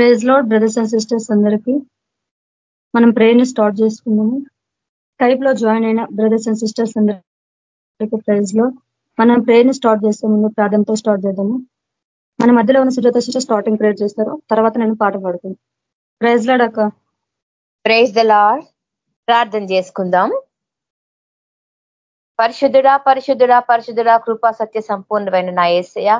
ప్రేజ్లో brothers and sisters అందరికీ మనం ప్రేయర్ని స్టార్ట్ చేసుకున్నాము టైప్లో జాయిన్ అయిన బ్రదర్స్ అండ్ సిస్టర్స్ అందరికీ ప్రైజ్లో మనం ప్రేయర్ని స్టార్ట్ చేసే ముందు ప్రార్థనతో స్టార్ట్ చేద్దాము. మన మధ్యలో ఉన్న సుజాత సిస్టర్ స్టార్టింగ్ ప్రేయర్ చేస్తారు. తర్వాత నేను పాట పాడుతాను. ప్రైజ్ లాడక ప్రైజ్ ద లాడ్ ప్రార్థన చేసుకుందాం. పరిశుద్ధుడా పరిశుద్ధుడా పరిశుద్ధుడా కృపా సత్య సంపూర్ణమైన నా ఏసయ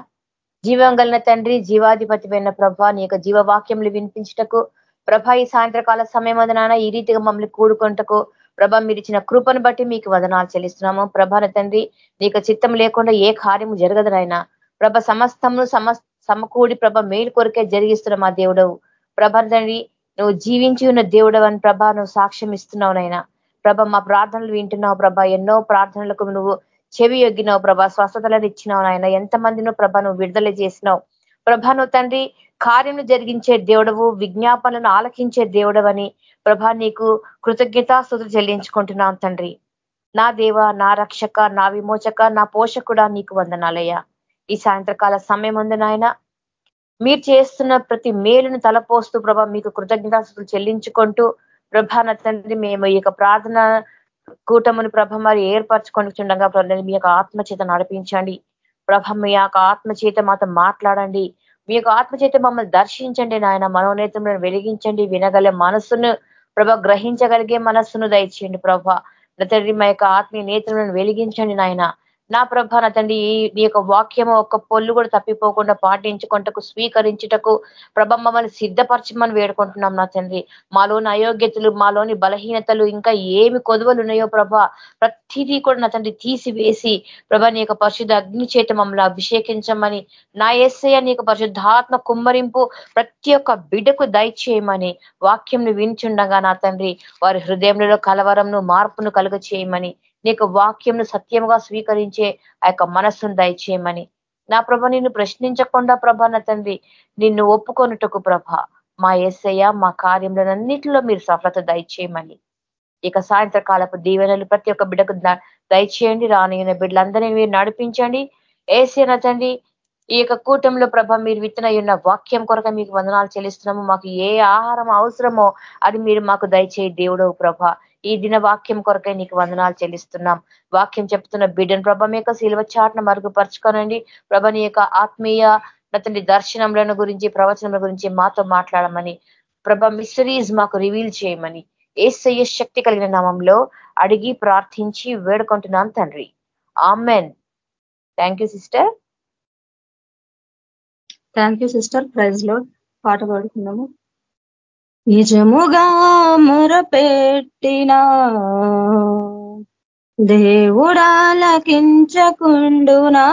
జీవం గలన తండ్రి జీవాధిపతిమైన ప్రభ నీ యొక్క జీవవాక్యములు వినిపించటకు ప్రభ ఈ సాయంత్రకాల సమయం నాన్న ఈ రీతిగా మమ్మల్ని కూడుకుంటకు ప్రభ మీరు ఇచ్చిన కృపను బట్టి మీకు వదనాలు చెల్లిస్తున్నాము. ప్రభాన తండ్రి నీకు చిత్తం లేకుండా ఏ కార్యము జరగదునైనా ప్రభ సమస్తము సమ సమకూడి ప్రభ మేలు కొరకే జరిగిస్తున్న మా దేవుడవు. ప్రభ తండ్రి నువ్వు జీవించి ఉన్న దేవుడవు అని ప్రభ నువ్వు సాక్ష్యం ఇస్తున్నావు నైనా ప్రభ మా ప్రార్థనలు వింటున్నావు ప్రభ ఎన్నో ప్రార్థనలకు నువ్వు చెవి ఎగ్గినావు ప్రభ స్వస్థతలను ఇచ్చినావు నాయన. ఎంతమందినో ప్రభ నువ్వు విడుదల చేసినావు. ప్రభ నువ్వు తండ్రి కార్యం జరిగించే దేవుడవు విజ్ఞాపనలను ఆలకించే దేవుడవని ప్రభ నీకు కృతజ్ఞతాస్తుతులు చెల్లించుకుంటున్నాం తండ్రి. నా దేవ నా రక్షక నా విమోచక నా పోషకుడా నీకు వందనాలయ్యా. ఈ సాయంత్రకాల సమయం ఉంది నాయన. మీరు చేస్తున్న ప్రతి మేలును తలపోస్తూ ప్రభ మీకు కృతజ్ఞతాస్తుతులు చెల్లించుకుంటూ ప్రభాన తండ్రి మేము ఈ ప్రార్థన కూటమును ప్రభ మరి ఏర్పరచుకొని చుండగా మీ యొక్క ఆత్మచేత నడిపించండి. ప్రభ మీ యొక్క ఆత్మచేత మాతో మాట్లాడండి. మీ యొక్క ఆత్మచేత మమ్మల్ని దర్శించండి నాయన. మనోనేతలను వెలిగించండి వినగల మనస్సును ప్రభ గ్రహించగలిగే మనస్సును దయచేయండి ప్రభ. తండ్రి మా యొక్క ఆత్మీయ నేతలను వెలిగించండి నాయన. నా ప్రభ నా తండ్రి నీ యొక్క వాక్యము ఒక్క పొల్లు కూడా తప్పిపోకుండా పాటించుకుంటకు స్వీకరించుటకు ప్రభ మమ్మల్ని సిద్ధపరచమని వేడుకుంటున్నాం నా తండ్రి. మాలోని అయోగ్యతలు మాలోని బలహీనతలు ఇంకా ఏమి కొదువలు ఉన్నాయో ప్రభ ప్రతిదీ కూడా నా తండ్రి తీసివేసి ప్రభ నీ యొక్క పరిశుద్ధ అగ్ని చేత మమ్మల్ని అభిషేకించమని నా ఎస్ఐ నీ యొక్క పరిశుద్ధాత్మ కుమ్మరింపు ప్రతి ఒక్క బిడకు దయచేయమని వాక్యంను వించుండగా నా తండ్రి వారి హృదయంలో కలవరంను మార్పును కలుగ చేయమని నీకు వాక్యంను సత్యముగా స్వీకరించే ఆ యొక్క మనస్సును దయచేయమని. నా ప్రభ నిన్ను ప్రశ్నించకుండా ప్రభ నా తండ్రి నిన్ను ఒప్పుకొనుటకు ప్రభ మా ఎస్సయ్య మా కార్యములన్నింటిలో మీరు సఫలత దయచేయమని. ఇక సాయంత్రకాలపు దీవెనలు ప్రతి ఒక్క బిడ్డకు దయచేయండి రానిగిన బిడ్డలందరినీ మీరు నడిపించండి. ఏసీ తండ్రి ఈ యొక్క కూటంలో ప్రభ మీరు విత్తనయ్యున్న వాక్యం కొరక మీకు వందనాలు చెల్లిస్తున్నాము. మాకు ఏ ఆహారం అవసరమో అది మీరు మాకు దయచేయి దేవుడవు ప్రభ. ఈ దిన వాక్యం కొరకై నీకు వందనాలు చెల్లిస్తున్నాం. వాక్యం చెప్తున్న బిడ్డను ప్రభ మీ యొక్క శిల్వ చాట్ను మరుగుపరచుకోనండి. ప్రభ నీ యొక్క ఆత్మీయ నతండి దర్శనములను గురించి ప్రవచనముల గురించి మాతో మాట్లాడమని. ప్రభ మిస్టరీస్ మాకు రివీల్ చేయమని. ఏసయ్య శక్తి కలిగిన నామంలో అడిగి ప్రార్థించి వేడుకుంటున్నాను తండ్రి. Amen. Thank you sister. Thank you sister ప్రైజ్లో పాట పాడుకున్నాము నిజముగా మొరపెట్టినా దేవుడాలకించకుండునా?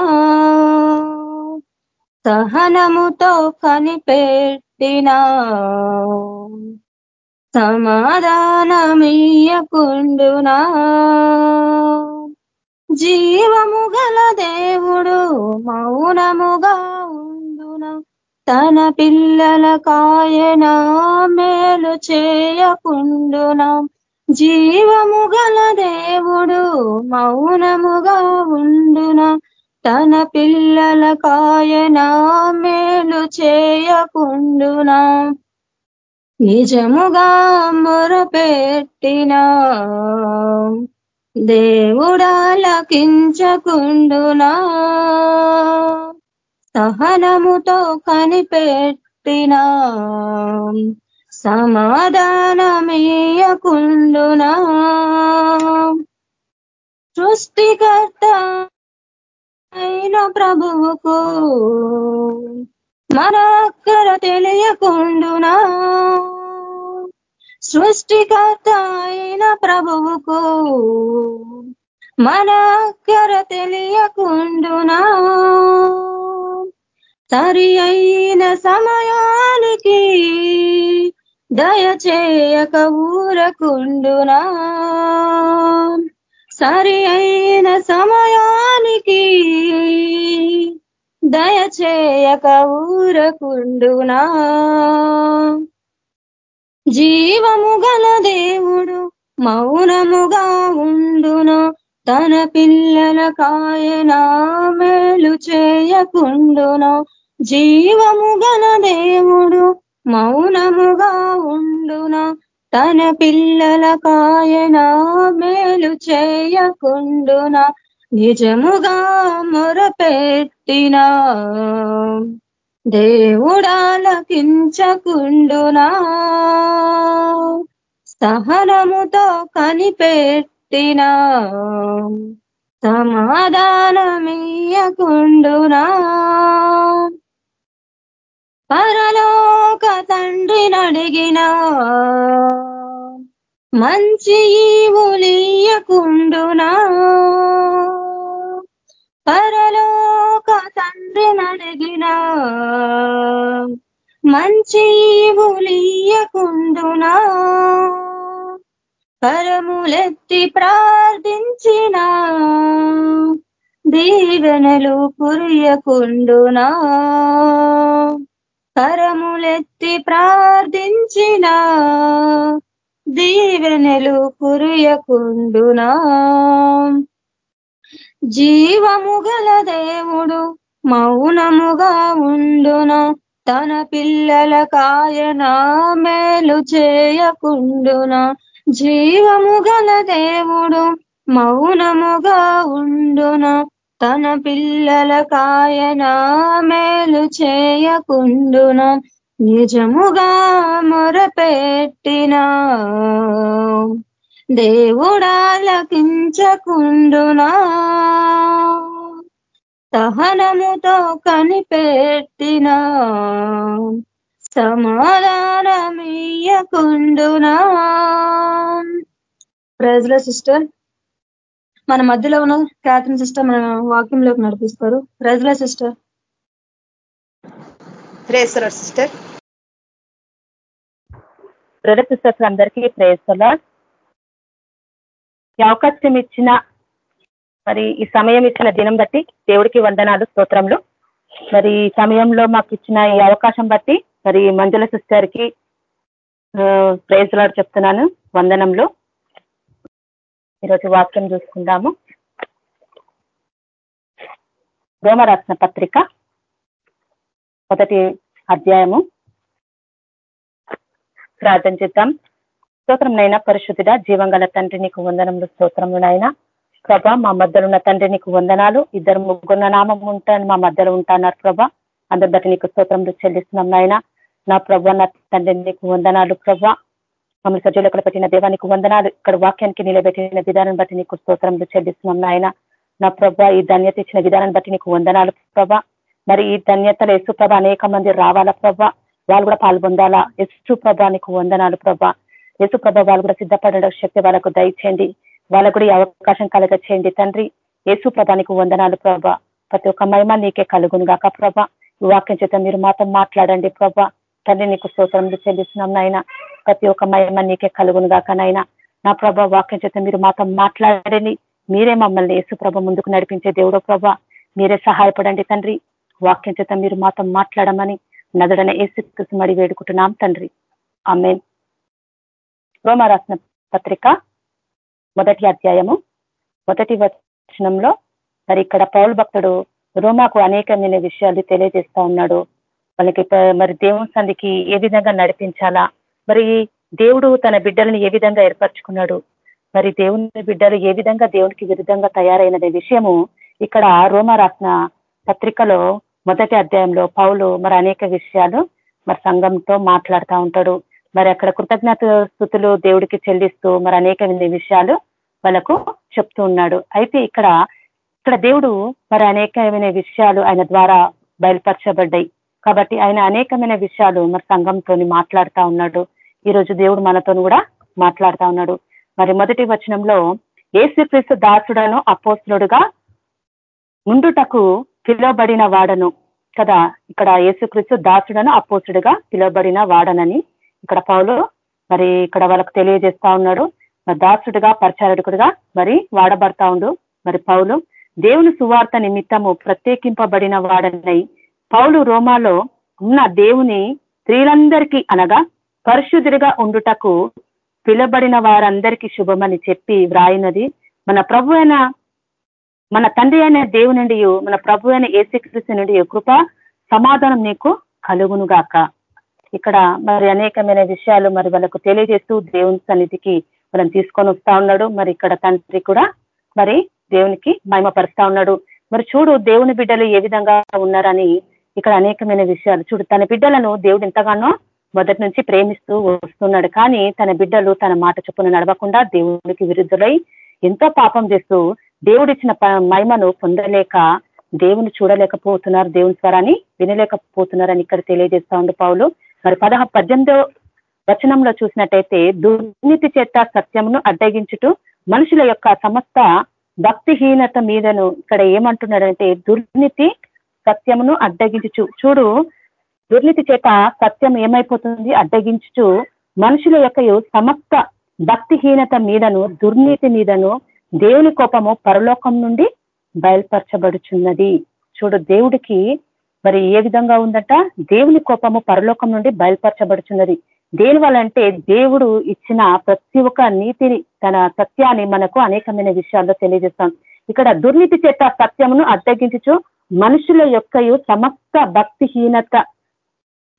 సహనముతో కనిపెట్టినా? సమాధానమీయకుండునా జీవము గల దేవుడు మౌనముగా తన పిల్లల కాయన మేలు చేయకుండునా. జీవము గల దేవుడు మౌనముగా ఉండునా. తన పిల్లల కాయన మేలు చేయకుండునా. నిజముగా మొరపెట్టినా. దేవుడాలకించకుండునా సహనముతో కనిపెట్టిన. సమాధానమీయకుండునా సృష్టికర్త అయిన ప్రభువుకు మన అక్కర తెలియకుండునా. సృష్టికర్త అయిన ప్రభువుకు మన అక్కర తెలియకుండునా. సరి అయిన సమయానికి దయచేయక ఊరకుండునా? సరి అయిన సమయానికి దయచేయక ఊరకుండునా? జీవము గల దేవుడు మౌనముగా ఉండును? తన పిల్లల కాయనా మేలు చేయకుండును. జీవము గల దేవుడు మౌనముగా ఉండును. తన పిల్లల కాయన మేలు చేయకుండున. నిజముగా మొరపెట్టిన. దేవుడాలకించకుండునా. సహనముతో కనిపెట్టి పుట్టినా సమాధానమీయకుండునా పరలోక తండ్రి నడిగిన. మంచి ఈవులీయకుండునా పరలోక తండ్రి నడిగిన. మంచి ఈవులీయకుండునా కరములెత్తి ప్రార్థించిన దీవెనలు కురియకుండునా. కరములెత్తి ప్రార్థించిన దీవెనలు కురియకుండునా. జీవము గల దేవుడు మౌనముగా ఉండునా తన పిల్లల కాయన మేలు చేయకుండునా. జీవము గల దేవుడు మౌనముగా ఉండున. తన పిల్లల కాయన మేలు చేయకుండున. నిజముగా మొరపెట్టిన దేవుడాలకించకుండునా సహనముతో కనిపెట్టినా సమాధానమీయకుండునా ప్రజల సిస్టర్ మన మధ్యలో ఉన్న క్యాథరిన్ సిస్టర్ మన వాక్యంలోకి నడిపిస్తారు. ప్రజల సిస్టర్ సిస్టర్ బ్రదర్ సిస్టర్స్ అందరికీ ప్రేసలా ఈ అవకాశం ఇచ్చిన మరి ఈ సమయం ఇచ్చిన దినం బట్టి దేవుడికి వందనాలు స్తోత్రములు. మరి ఈ సమయంలో మాకు ఇచ్చిన ఈ అవకాశం బట్టి మరి మంజుల సిస్టర్కి ప్రేజలాడు చెప్తున్నాను వందనంలో. ఈరోజు వాక్యం చూసుకుందాము. రోమరాసిన పత్రిక మొదటి అధ్యాయము. ప్రార్థన చేద్దాం. స్తోత్రంనైనా పరిశుద్ధుడ జీవంగల తండ్రి నీకు వందనములు స్తోత్రములైనా ప్రభ మా మధ్యలో ఉన్న తండ్రి నీకు వందనాలు. ఇద్దరు ముగ్గున్న నామం ఉంటాను మా మధ్యలో ఉంటాన్నారు ప్రభ. అందరి బట్టి నీకు స్తోత్రములు చెల్లిస్తున్నాం నాయన. నా ప్రభ నా తండ్రి నీకు వందనాలు ప్రభ. మమ్మల్ని సజ్జలు ఇక్కడ పెట్టిన దేవానికి వందనాలు. ఇక్కడ వాక్యానికి నిలబెట్టిన విధానం బట్టి నీకు స్తోత్రములు చెల్లిస్తున్నాం నాయన. నా ప్రభ ఈ ధన్యత ఇచ్చిన విధానం బట్టి నీకు వందనాలు ప్రభ. మరి ఈ ధన్యతలు యేసు ప్రభ అనేక మంది రావాలా ప్రభ? వాళ్ళు కూడా పాల్పొందాలా యేసు ప్రభ నీకు వందనాలు ప్రభ. యేసు ప్రభ వాళ్ళు కూడా సిద్ధపడడం శక్తి వాళ్ళకు దయచేయండి. వాళ్ళకు కూడా అవకాశం కలగ చేయండి తండ్రి. యేసు ప్రభానికి వందనాలు ప్రభ. ప్రతి ఒక్క మహిమ నీకే కలుగును గాక ప్రభ. వాక్యం చేత మీరు మాతో మాట్లాడండి ప్రభా. తండ్రి నీకు స్తోత్రంలో చెల్లిస్తున్నాం నాయన. ప్రతి ఒక్క మహిమ నీకే కలుగును గాక నాయన. నా ప్రభ వాక్యం చేత మీరు మాతో మాట్లాడండి. మీరే మమ్మల్ని యేసు ప్రభ ముందుకు నడిపించే దేవుడో ప్రభ. మీరే సహాయపడండి తండ్రి. వాక్యం చేత మీరు మాతో మాట్లాడమని నదడన ఏసు మడి వేడుకుంటున్నాం తండ్రి. ఆమె రోమారాసిన పత్రిక మొదటి అధ్యాయము మొదటి వచనంలో మరి ఇక్కడ పౌరు భక్తుడు రోమాకు అనేకమైన విషయాలు తెలియజేస్తా ఉన్నాడు. వాళ్ళకి మరి దేవుని సంధికి ఏ విధంగా నడిపించాలా? మరి దేవుడు తన బిడ్డలను ఏ విధంగా ఏర్పరచుకున్నాడు? మరి దేవుని బిడ్డలు ఏ విధంగా దేవునికి విరుద్ధంగా తయారైనదే విషయము ఇక్కడ రోమా పత్రికలో మొదటి అధ్యాయంలో పౌలు మరి అనేక విషయాలు మరి సంఘంతో మాట్లాడుతూ ఉంటాడు. మరి అక్కడ కృతజ్ఞత స్థుతులు దేవుడికి చెల్లిస్తూ మరి అనేక విషయాలు వాళ్ళకు చెప్తూ ఉన్నాడు. అయితే ఇక్కడ ఇక్కడ దేవుడు మరి అనేకమైన విషయాలు ఆయన ద్వారా బయలుపరచబడ్డాయి. కాబట్టి ఆయన అనేకమైన విషయాలు మరి సంఘంతో మాట్లాడుతూ ఉన్నాడు. ఈరోజు దేవుడు మనతో కూడా మాట్లాడుతూ ఉన్నాడు. మరి మొదటి వచనంలో ఏసుక్రీస్తు దాసుడను అపోస్తుడుగా ముందుటకు పిలువబడిన వాడను. కదా ఇక్కడ ఏసుక్రీస్తు దాసుడను అపోసుడుగా పిలువబడిన వాడనని ఇక్కడ పౌలు మరి ఇక్కడ వాళ్ళకు తెలియజేస్తా ఉన్నాడు. మరి దాసుడుగా పరిచారకుడుగా మరి వాడబడతా ఉండు. మరి పౌలు దేవుని సువార్త నిమిత్తము ప్రత్యేకింపబడిన వాడనై పౌలు రోమాలో ఉన్న దేవుని స్త్రీలందరికీ అనగా పరిశుద్ధుడిగా ఉండుటకు పిలబడిన వారందరికీ శుభమని చెప్పి వ్రాయినది. మన ప్రభు అయిన మన తండ్రి అయిన దేవుని నుండి మన ప్రభు అయిన ఏసుక్రీస్తు నుండి కృప సమాధానం నీకు కలుగునుగాక. ఇక్కడ మరి అనేకమైన విషయాలు మరి వాళ్ళకు తెలియజేస్తూ దేవుని సన్నిధికి మనం తీసుకొని వస్తా ఉన్నాడు. మరి ఇక్కడ తండ్రి కూడా మరి దేవునికి మహిమపరుస్తా ఉన్నాడు. మరి చూడు దేవుని బిడ్డలు ఏ విధంగా ఉన్నారని ఇక్కడ అనేకమైన విషయాలు. చూడు తన బిడ్డలను దేవుడు ఎంతగానో మొదటి నుంచి ప్రేమిస్తూ వస్తున్నాడు. కానీ తన బిడ్డలు తన మాట చొప్పున నడవకుండా దేవుడికి విరుద్ధులై ఎంతో పాపం చేస్తూ దేవుడిచ్చిన మహిమను పొందలేక దేవుని చూడలేకపోతున్నారు. దేవుని స్వరాన్ని వినలేకపోతున్నారని ఇక్కడ తెలియజేస్తా ఉంది పౌలు. మరి పదహ పద్దెనిమిదో వచనంలో చూసినట్టయితే దుర్నీతి చేత సత్యమును అడ్డగించుటూ మనుషుల యొక్క సమస్త భక్తిహీనత మీదను ఇక్కడ ఏమంటున్నాడంటే దుర్నీతి సత్యమును అడ్డగించు చూడు దుర్నీతి చేత సత్యం ఏమైపోతుంది? అడ్డగించుచు. మనుషుల యొక్క సమస్త భక్తిహీనత మీదను దుర్నీతి మీదను దేవుని కోపము పరలోకం నుండి బయలుపరచబడుచున్నది. చూడు దేవుడికి మరి ఏ విధంగా ఉందట? దేవుని కోపము పరలోకం నుండి బయలుపరచబడుచున్నది. దేని వల్లంటే దేవుడు ఇచ్చిన ప్రతి ఒక్క నీతిని తన సత్యాన్ని మనకు అనేకమైన విషయాల్లో తెలియజేస్తాం. ఇక్కడ దుర్నీతి చేత సత్యమును అడ్డగించు మనుషుల యొక్క సమస్త భక్తిహీనత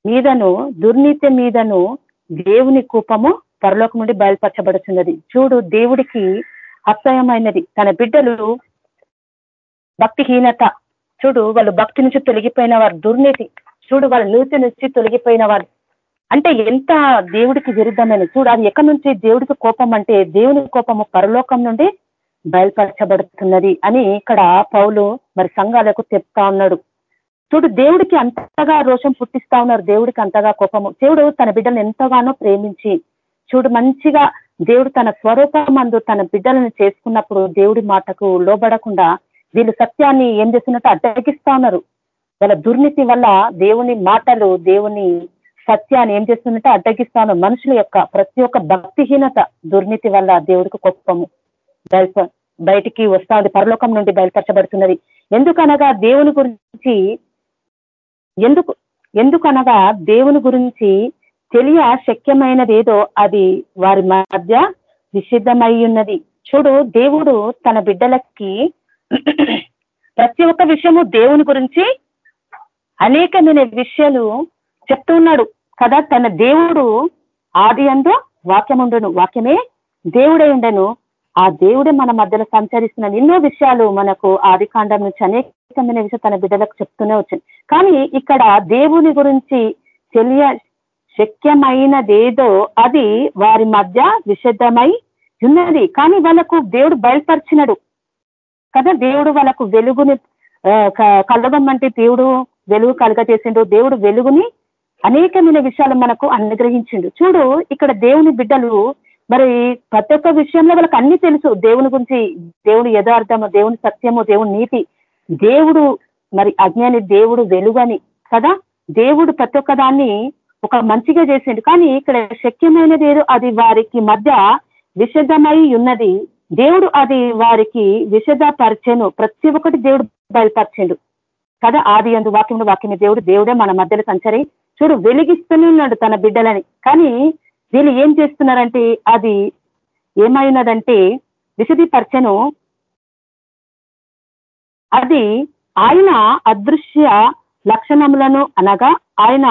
మీదను దుర్నీతి మీదను దేవుని కూపము పరలోకం నుండి బయలుపరచబడుతున్నది చూడు దేవుడికి అసహ్యమైనది. తన బిడ్డలు భక్తిహీనత. చూడు వాళ్ళు భక్తి నుంచి తొలగిపోయిన వారు దుర్నీతి. చూడు వాళ్ళ నీతి నుంచి తొలగిపోయిన వారు అంటే ఎంత దేవుడికి విరుద్ధమైన చూడు అది ఎక్కడి నుంచి దేవుడికి కోపం అంటే దేవుని కోపము పరలోకం నుండి బయలుపరచబడుతున్నది అని ఇక్కడ పౌలు మరి సంఘాలకు చెప్తా ఉన్నాడు. చూడు దేవుడికి అంతగా రోషం పుట్టిస్తా ఉన్నారు దేవుడికి అంతగా కోపము. దేవుడు తన బిడ్డలను ఎంతగానో ప్రేమించి చూడు మంచిగా దేవుడు తన స్వరూపమందు తన బిడ్డలను చేసుకున్నప్పుడు దేవుడి మాటకు లోబడకుండా వీళ్ళు సత్యాన్ని ఏం చేస్తున్నట్టు అడ్డగిస్తా ఉన్నారు. వాళ్ళ దుర్నీతి వల్ల దేవుని మాటలు దేవుని సత్యాన్ని ఏం చేస్తుందంటే అడ్డగిస్తాను. మనుషుల యొక్క ప్రతి ఒక్క భక్తిహీనత దుర్నీతి వల్ల దేవుడికి కోపము. బయటికి వస్తుంది. పరలోకం నుండి బయలుపరచబడుతున్నది. ఎందుకనగా దేవుని గురించి ఎందుకు ఎందుకనగా దేవుని గురించి తెలియ శక్యమైనది ఏదో అది వారి మధ్య నిషిద్ధమై ఉన్నది చూడు దేవుడు తన బిడ్డలకి ప్రతి ఒక్క విషయము దేవుని గురించి అనేకమైన విషయాలు చెప్తున్నాడు కదా తన దేవుడు ఆది అందు వాక్యముండును. వాక్యమే దేవుడే ఉండను. ఆ దేవుడే మన మధ్యలో సంచరిస్తున్న ఎన్నో విషయాలు మనకు ఆది కాండం నుంచి అనేకమైన విషయం తన బిడ్డలకు చెప్తూనే వచ్చింది కానీ ఇక్కడ దేవుని గురించి తెలియ శక్యమైనదేదో అది వారి మధ్య విషిద్ధమై ఉన్నది. కానీ వాళ్ళకు దేవుడు బయలుపరిచినడు. కదా దేవుడు వాళ్ళకు వెలుగుని కలగమంటే దేవుడు వెలుగు కలగజేసిండు. దేవుడు వెలుగుని అనేకమైన విషయాలు మనకు అనుగ్రహించిండు. చూడు ఇక్కడ దేవుని బిడ్డలు మరి ప్రతి ఒక్క విషయంలో వాళ్ళకి అన్ని తెలుసు. దేవుని గురించి దేవుని యథార్థము దేవుని సత్యము దేవుని నీతి. దేవుడు మరి అజ్ఞాని దేవుడు వెలుగని కదా? దేవుడు ప్రతి ఒక్క దాన్ని ఒక మంచిగా చేసిండు. కానీ ఇక్కడ శక్యమైనది ఏదో అది వారికి మధ్య విషదమై ఉన్నది. దేవుడు అది వారికి విషదపరిచెను. ప్రతి ఒక్కటి దేవుడు బయలుపరిచిండు. కదా? ఆది అందు వాక్యముడు వాక్యమే దేవుడు దేవుడే మన మధ్యలో సంచరి చూడు వెలిగిస్తూనే ఉన్నాడు తన బిడ్డలని. కానీ వీళ్ళు ఏం చేస్తున్నారంటే అది ఏమైనదంటే విశదీపరచను అది ఆయన అదృశ్య లక్షణములను అనగా ఆయన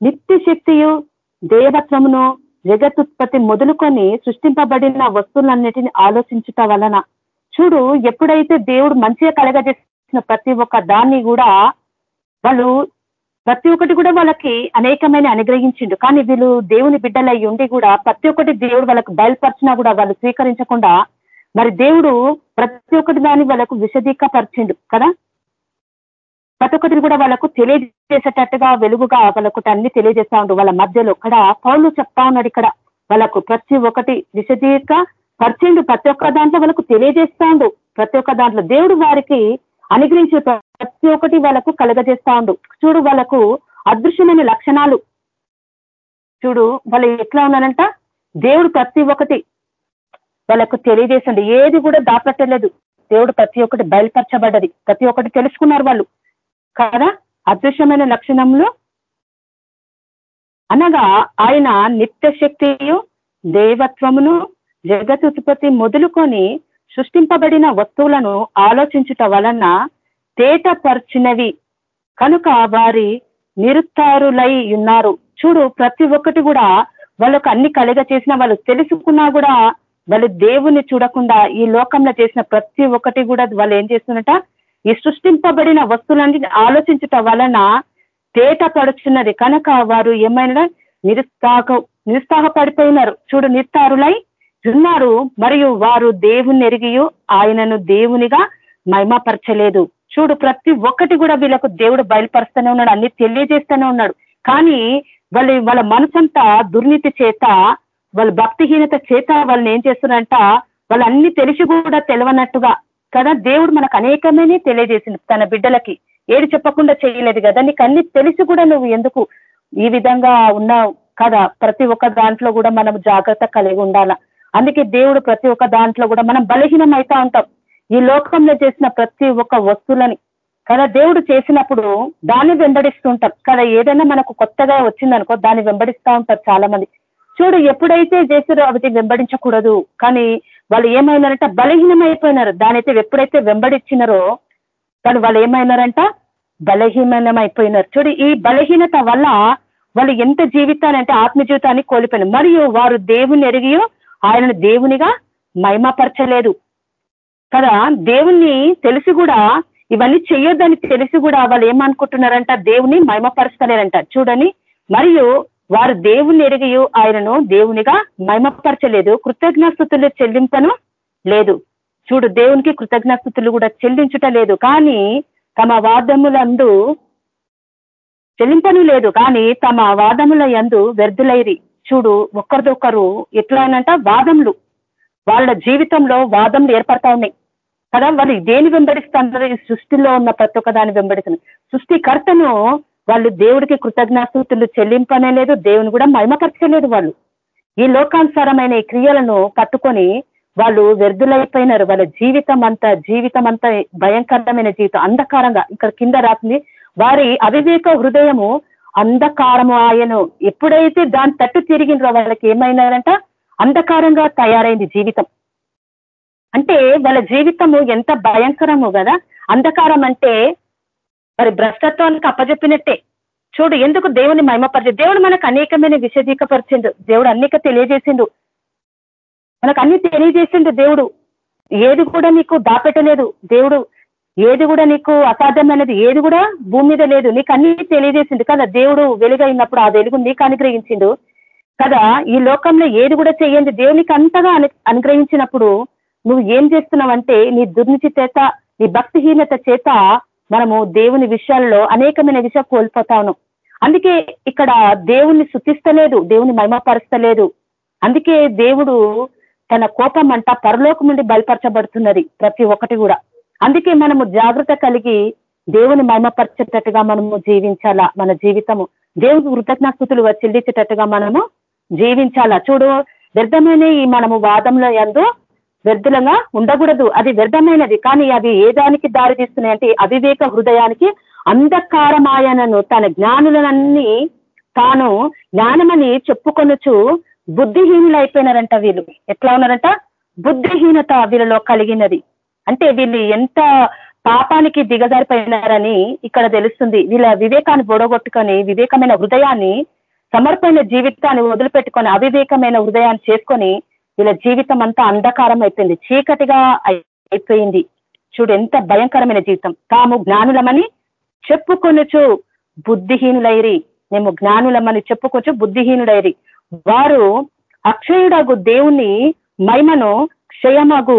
నిత్య శక్తియు దేవత్వమును జగతుత్పత్తి మొదలుకొని సృష్టింపబడిన వస్తువులన్నిటిని ఆలోచించుట వలన. చూడు ఎప్పుడైతే దేవుడు మంచిగా కలగజేసిన ప్రతి ఒక్క దాన్ని కూడా వాళ్ళు ప్రతి ఒక్కటి కూడా వాళ్ళకి అనేకమైన అనుగ్రహించిండు. కానీ వీళ్ళు దేవుని బిడ్డలై ఉండి కూడా ప్రతి ఒక్కటి దేవుడు వాళ్ళకు బయలుపరిచినా కూడా వాళ్ళు స్వీకరించకుండా మరి దేవుడు ప్రతి ఒక్కటి దాన్ని వాళ్ళకు విశదీకపరిచిండు కదా? ప్రతి ఒక్కటిని కూడా వాళ్ళకు తెలియజేసేటట్టుగా వెలుగుగా వాళ్ళకు అన్ని తెలియజేస్తా ఉండు. వాళ్ళ మధ్యలో ఇక్కడ పౌరులు చెప్తా ఉన్నాడు ఇక్కడ. వాళ్ళకు ప్రతి ఒక్కటి విశదీక పరిచిండు ప్రతి ఒక్క దాంట్లో వాళ్ళకు తెలియజేస్తా ఉండు. ప్రతి ఒక్క దాంట్లో దేవుడు వారికి అనుగ్రహించే ప్రతి ఒక్కటి వాళ్ళకు కలగజేస్తా ఉండు. చూడు వాళ్ళకు అదృశ్యమైన లక్షణాలు. చూడు వాళ్ళు ఎట్లా ఉన్నారంట? దేవుడు ప్రతి ఒక్కటి వాళ్ళకు తెలియజేసిండు. ఏది కూడా దాపట్టలేదు. దేవుడు ప్రతి ఒక్కటి బయలుపరచబడ్డది. ప్రతి ఒక్కటి తెలుసుకున్నారు వాళ్ళు. కదా? అదృశ్యమైన లక్షణంలో అనగా ఆయన నిత్య శక్తియు దేవత్వమును జగత్ ఉత్పత్తి మొదలుకొని సృష్టింపబడిన వస్తువులను ఆలోచించుట వలన తేటపరిచినవి. కనుక వారి నిరుత్తారులై ఉన్నారు చూడు ప్రతి ఒక్కటి కూడా వాళ్ళకు అన్ని కలిగ చేసిన వాళ్ళు తెలుసుకున్నా కూడా వాళ్ళు దేవుని చూడకుండా ఈ లోకంలో చేసిన ప్రతి ఒక్కటి కూడా వాళ్ళు ఏం చేస్తున్నట? ఈ సృష్టింపబడిన వస్తువులన్నీ ఆలోచించుట వలన తేట పడుచున్నది కనుక వారు ఏమైనా నిరుత్సాహ నిరుత్సాహపడిపోయినారు. చూడు నిర్తారులై ఉన్నారు. మరియు వారు దేవుని ఎరిగియు ఆయనను దేవునిగా మహిమపరచలేదు. చూడు ప్రతి ఒక్కటి కూడా వీళ్ళకు దేవుడు బయలుపరుస్తూనే ఉన్నాడు. అన్ని తెలియజేస్తూనే ఉన్నాడు. కానీ వాళ్ళ వాళ్ళ మనసంతా దుర్నీతి చేత వాళ్ళ భక్తిహీనత చేత వాళ్ళని ఏం చేస్తున్నారంట వాళ్ళు అన్ని తెలిసి కూడా తెలవనట్టుగా కదా దేవుడు మనకు అనేకమైన తెలియజేసింది తన బిడ్డలకి. ఏడు చెప్పకుండా చేయలేదు కదా. నీకు అన్ని తెలిసి కూడా నువ్వు ఎందుకు ఈ విధంగా ఉన్నావు కదా? ప్రతి ఒక్క దాంట్లో కూడా మనం జాగ్రత్త కలిగి ఉండాల? అందుకే దేవుడు ప్రతి ఒక్క దాంట్లో కూడా మనం బలహీనం అవుతా ఉంటాం. ఈ లోకంలో చేసిన ప్రతి ఒక్క వస్తువులని కదా దేవుడు చేసినప్పుడు దాన్ని వెంబడిస్తుంటాం కదా ఏదైనా మనకు కొత్తగా వచ్చిందనుకో దాన్ని వెంబడిస్తూ ఉంటారు చాలా మంది చూడు ఎప్పుడైతే చేసారో అవి వెంబడించకూడదు కానీ వాళ్ళు ఏమైనారంట? బలహీనం అయిపోయినారు. దానైతే ఎప్పుడైతే వెంబడించినారో కానీ వాళ్ళు ఏమైనారంట? బలహీనమైపోయినారు చూడు ఈ బలహీనత వల్ల వాళ్ళు ఎంత జీవితాన్ని అంటే ఆత్మ జీవితాన్ని కోల్పోయినారు. మరియు వారు దేవుని ఎరిగియో ఆయనను దేవునిగా మహిమపరచలేదు. కదా? దేవుణ్ణి తెలిసి కూడా ఇవన్నీ చెయ్యొద్దని తెలిసి కూడా వాళ్ళు ఏమనుకుంటున్నారంట? దేవుని మహిమపరచలేరంట చూడని మరియు వారు దేవుని ఎరిగియు ఆయనను దేవునిగా మహిమపరచలేదు. కృతజ్ఞస్థుతులు చెల్లింపను లేదు. చూడు దేవునికి కృతజ్ఞస్థుతులు కూడా చెల్లించుట లేదు. కానీ తమ వాదములందు చెల్లింపను లేదు. కానీ తమ వాదముల యందు వ్యర్థులైరి. చూడు ఒక్కరిదొక్కరు ఎట్లానంట వాదములు. వాళ్ళ జీవితంలో వాదములు ఏర్పడతా ఉన్నాయి. కదా వాళ్ళు దేని వెంబడిస్తున్నారు? ఈ సృష్టిలో ఉన్న ప్రతి ఒక్క దాన్ని వెంబడిస్తున్నారు. సృష్టికర్తను వాళ్ళు దేవుడికి కృతజ్ఞాస్తుతులు చెల్లింపనే లేదు దేవుని కూడా మహిమపరచలేదు వాళ్ళు. ఈ లోకానుసారమైన ఈ క్రియలను పట్టుకొని వాళ్ళు వ్యర్థులైపోయినారు. వాళ్ళ జీవితం అంతా జీవితం అంతా భయంకరమైన జీవితం అంధకారంగా. ఇక్కడ కింద రాసింది వారి అవివేక హృదయము అంధకారము ఆయను. ఎప్పుడైతే దాని తట్టు తిరిగిండ్రో వాళ్ళకి ఏమైనారంట? అంధకారంగా తయారైంది జీవితం. అంటే వాళ్ళ జీవితము ఎంత భయంకరము కదా? అంధకారం అంటే మరి భ్రష్టత్వానికి అప్పజెప్పినట్టే. చూడు ఎందుకు దేవుని మహిమపరిచే? దేవుడు మనకు అనేకమైన విషదీకపరిచిండు. దేవుడు అనేక తెలియజేసిండు. మనకు అన్ని తెలియజేసిండు దేవుడు. ఏది కూడా నీకు దాపెట్టలేదు. దేవుడు ఏది కూడా నీకు అసాధ్యమైనది ఏది కూడా భూమి మీద లేదు. నీకు అన్ని తెలియజేసింది కదా దేవుడు వెలుగైనప్పుడు ఆ వెలుగు నీకు అనుగ్రహించిండు కదా. ఈ లోకంలో ఏది కూడా చేయండి దేవునికి అంతగా అనుగ్రహించినప్పుడు నువ్వు ఏం చేస్తున్నావంటే నీ దుర్నిచి చేత నీ భక్తిహీనత చేత మనము దేవుని విషయాల్లో అనేకమైన విషయం కోల్పోతాను. అందుకే ఇక్కడ దేవుణ్ణి శుతిస్తలేదు దేవుని మహిమపరుస్తలేదు. అందుకే దేవుడు తన కోపం అంట పరలోకం నుండి బయలుపరచబడుతున్నది ప్రతి ఒక్కటి కూడా. అందుకే మనము జాగ్రత్త కలిగి దేవుని మర్మపరిచేటట్టుగా మనము జీవించాలా మన జీవితము. దేవునికి కృతజ్ఞాస్తుతులు చెల్లించేటట్టుగా మనము జీవించాలా. చూడు వ్యర్థమైన ఈ మనము వాదంలో ఎందు వ్యర్థులంగా ఉండకూడదు. అది వ్యర్థమైనది. కానీ అవి ఏ దానికి దారి తీస్తున్నాయంటే అవివేక హృదయానికి అంధకారమాయనను తన జ్ఞానులనన్నీ తాను జ్ఞానమని చెప్పుకొనొచ్చు బుద్ధిహీనులైపోయినారంట వీళ్ళు. ఎట్లా ఉన్నారంట? బుద్ధిహీనత వీళ్ళలో కలిగినది. అంటే వీళ్ళు ఎంత పాపానికి దిగజారిపోయినారని ఇక్కడ తెలుస్తుంది. వీళ్ళ వివేకాన్ని బొడగొట్టుకొని వివేకమైన హృదయాన్ని సమర్పణ జీవితాన్ని వదిలిపెట్టుకొని అవివేకమైన హృదయాన్ని చేసుకొని వీళ్ళ జీవితం అంతా అంధకారం అయిపోయింది. చీకటిగా అయిపోయింది. చూడు ఎంత భయంకరమైన జీవితం. తాము జ్ఞానులమని చెప్పుకొనొచ్చు బుద్ధిహీనులైరి. మేము జ్ఞానులమని చెప్పుకోవచ్చు బుద్ధిహీనుడైరి వారు అక్షయుడగు దేవుని మహిమను క్షయమగు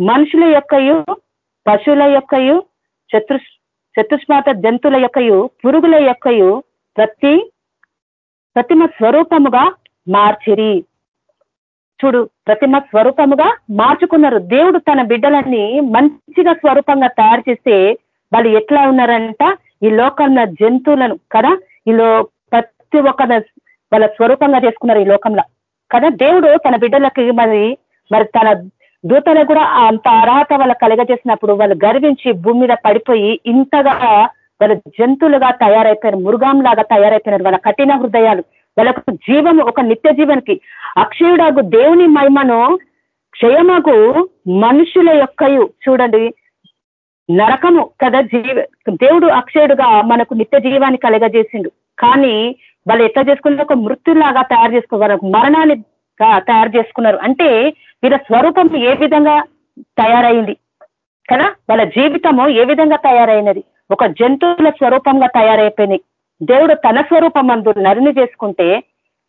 మనుషుల యొక్కయు పశువుల యొక్కయు చతు చతుష్మాత జంతువుల యొక్కయు పురుగుల యొక్కయు ప్రతి ప్రతిమ స్వరూపముగా మార్చిరి. చూడు ప్రతిమ స్వరూపముగా మార్చుకున్నారు. దేవుడు తన బిడ్డలన్నీ మంచిగా స్వరూపంగా తయారు చేస్తే వాళ్ళు ఎట్లా ఉన్నారంట? ఈ లోకంలో జంతువులను కదా? ఈలో ప్రతి ఒక్క వాళ్ళ స్వరూపంగా చేసుకున్నారు ఈ లోకంలో. కదా? దేవుడు తన బిడ్డలకి మరి మరి తన దూతలు కూడా అంత అర్హత వాళ్ళ కలగజేసినప్పుడు వాళ్ళు గర్వించి భూమి మీద పడిపోయి ఇంతగా వాళ్ళ జంతువులుగా తయారైపోయారు మృగాం లాగా తయారైపోయినారు. వాళ్ళ కఠిన హృదయాలు వాళ్ళకు జీవం ఒక నిత్య జీవనికి అక్షయుడాగు దేవుని మహిమను క్షయమగు మనుషుల యొక్కయు. చూడండి నరకము కదా జీవ దేవుడు అక్షయుడుగా మనకు నిత్య జీవాన్ని కలగజేసిండు. కానీ వాళ్ళు ఎట్లా చేసుకున్నారు? ఒక మృత్యులాగా తయారు చేసుకున్నారు మరణాన్ని తయారు చేసుకున్నారు. అంటే వీళ్ళ స్వరూపం ఏ విధంగా తయారైంది? కదా? వాళ్ళ జీవితము ఏ విధంగా తయారైనది? ఒక జంతువుల స్వరూపంగా తయారైపోయినాయి దేవుడు తన స్వరూపం అందు నరిని చేసుకుంటే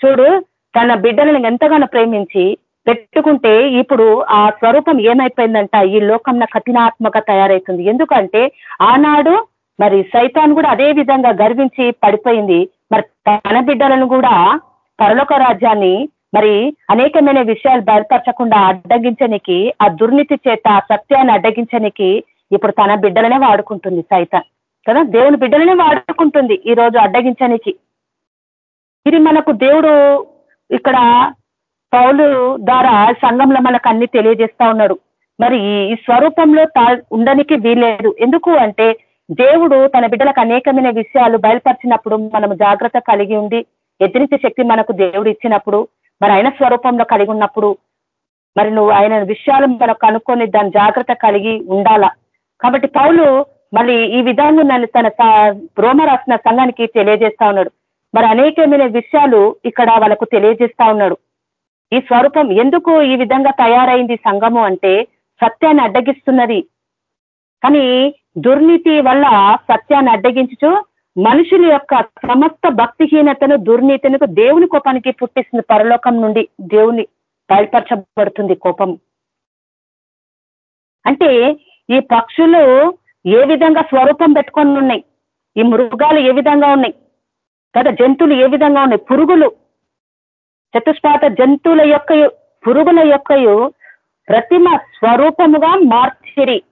చూడు తన బిడ్డలను ఎంతగానో ప్రేమించి పెట్టుకుంటే ఇప్పుడు ఆ స్వరూపం ఏమైపోయిందంట? ఈ లోకంన కఠినాత్మక తయారైతుంది. ఎందుకంటే ఆనాడు మరి సైతాన్ కూడా అదే విధంగా గర్వించి పడిపోయింది. మరి తన బిడ్డలను కూడా పరలోక రాజ్యాన్ని మరి అనేకమైన విషయాలు బయలుపరచకుండా అడ్డగించనికి ఆ దుర్నీతి చేత ఆ సత్యాన్ని అడ్డగించనికి ఇప్పుడు తన బిడ్డలనే వాడుకుంటుంది సైతం కదా? దేవుని బిడ్డలనే వాడుకుంటుంది ఈ రోజు అడ్డగించనికి. ఇది మనకు దేవుడు ఇక్కడ పౌలు ద్వారా సంఘంలో మనకు అన్ని తెలియజేస్తా ఉన్నాడు. మరి ఈ స్వరూపంలో ఉండనికి వీలేదు ఎందుకు అంటే దేవుడు తన బిడ్డలకు అనేకమైన విషయాలు బయలుపరిచినప్పుడు మనం జాగ్రత్త కలిగి ఉండి ఎదిరించే శక్తి మనకు దేవుడు ఇచ్చినప్పుడు మరి ఆయన స్వరూపంలో కలిగి ఉన్నప్పుడు మరి నువ్వు ఆయన విషయాలు మనం కనుక్కొని దాని జాగ్రత్త కలిగి ఉండాలా? కాబట్టి పౌలు మళ్ళీ ఈ విధంగా నన్ను తన రోమ రాసిన సంఘానికి తెలియజేస్తా ఉన్నాడు. మరి అనేకమైన విషయాలు ఇక్కడ వాళ్ళకు తెలియజేస్తా ఉన్నాడు. ఈ స్వరూపం ఎందుకు ఈ విధంగా తయారైంది సంఘము అంటే సత్యాన్ని అడ్డగిస్తున్నది. కానీ దుర్నీతి వల్ల సత్యాన్ని అడ్డగించు మనుషుల యొక్క సమస్త భక్తిహీనతను దుర్నీతిని దేవుని కోపానికి పుట్టిస్తుంది పరలోకం నుండి. దేవుని బయలుపరచబడుతుంది కోపం. అంటే ఈ పక్షులు ఏ విధంగా స్వరూపం పెట్టుకొని ఉన్నాయి? ఈ మృగాలు ఏ విధంగా ఉన్నాయి? కదా జంతువులు ఏ విధంగా ఉన్నాయి? పురుగులు. చతుష్పాత జంతువుల యొక్క పురుగుల యొక్కయు ప్రతిమ స్వరూపముగా మార్చిరి.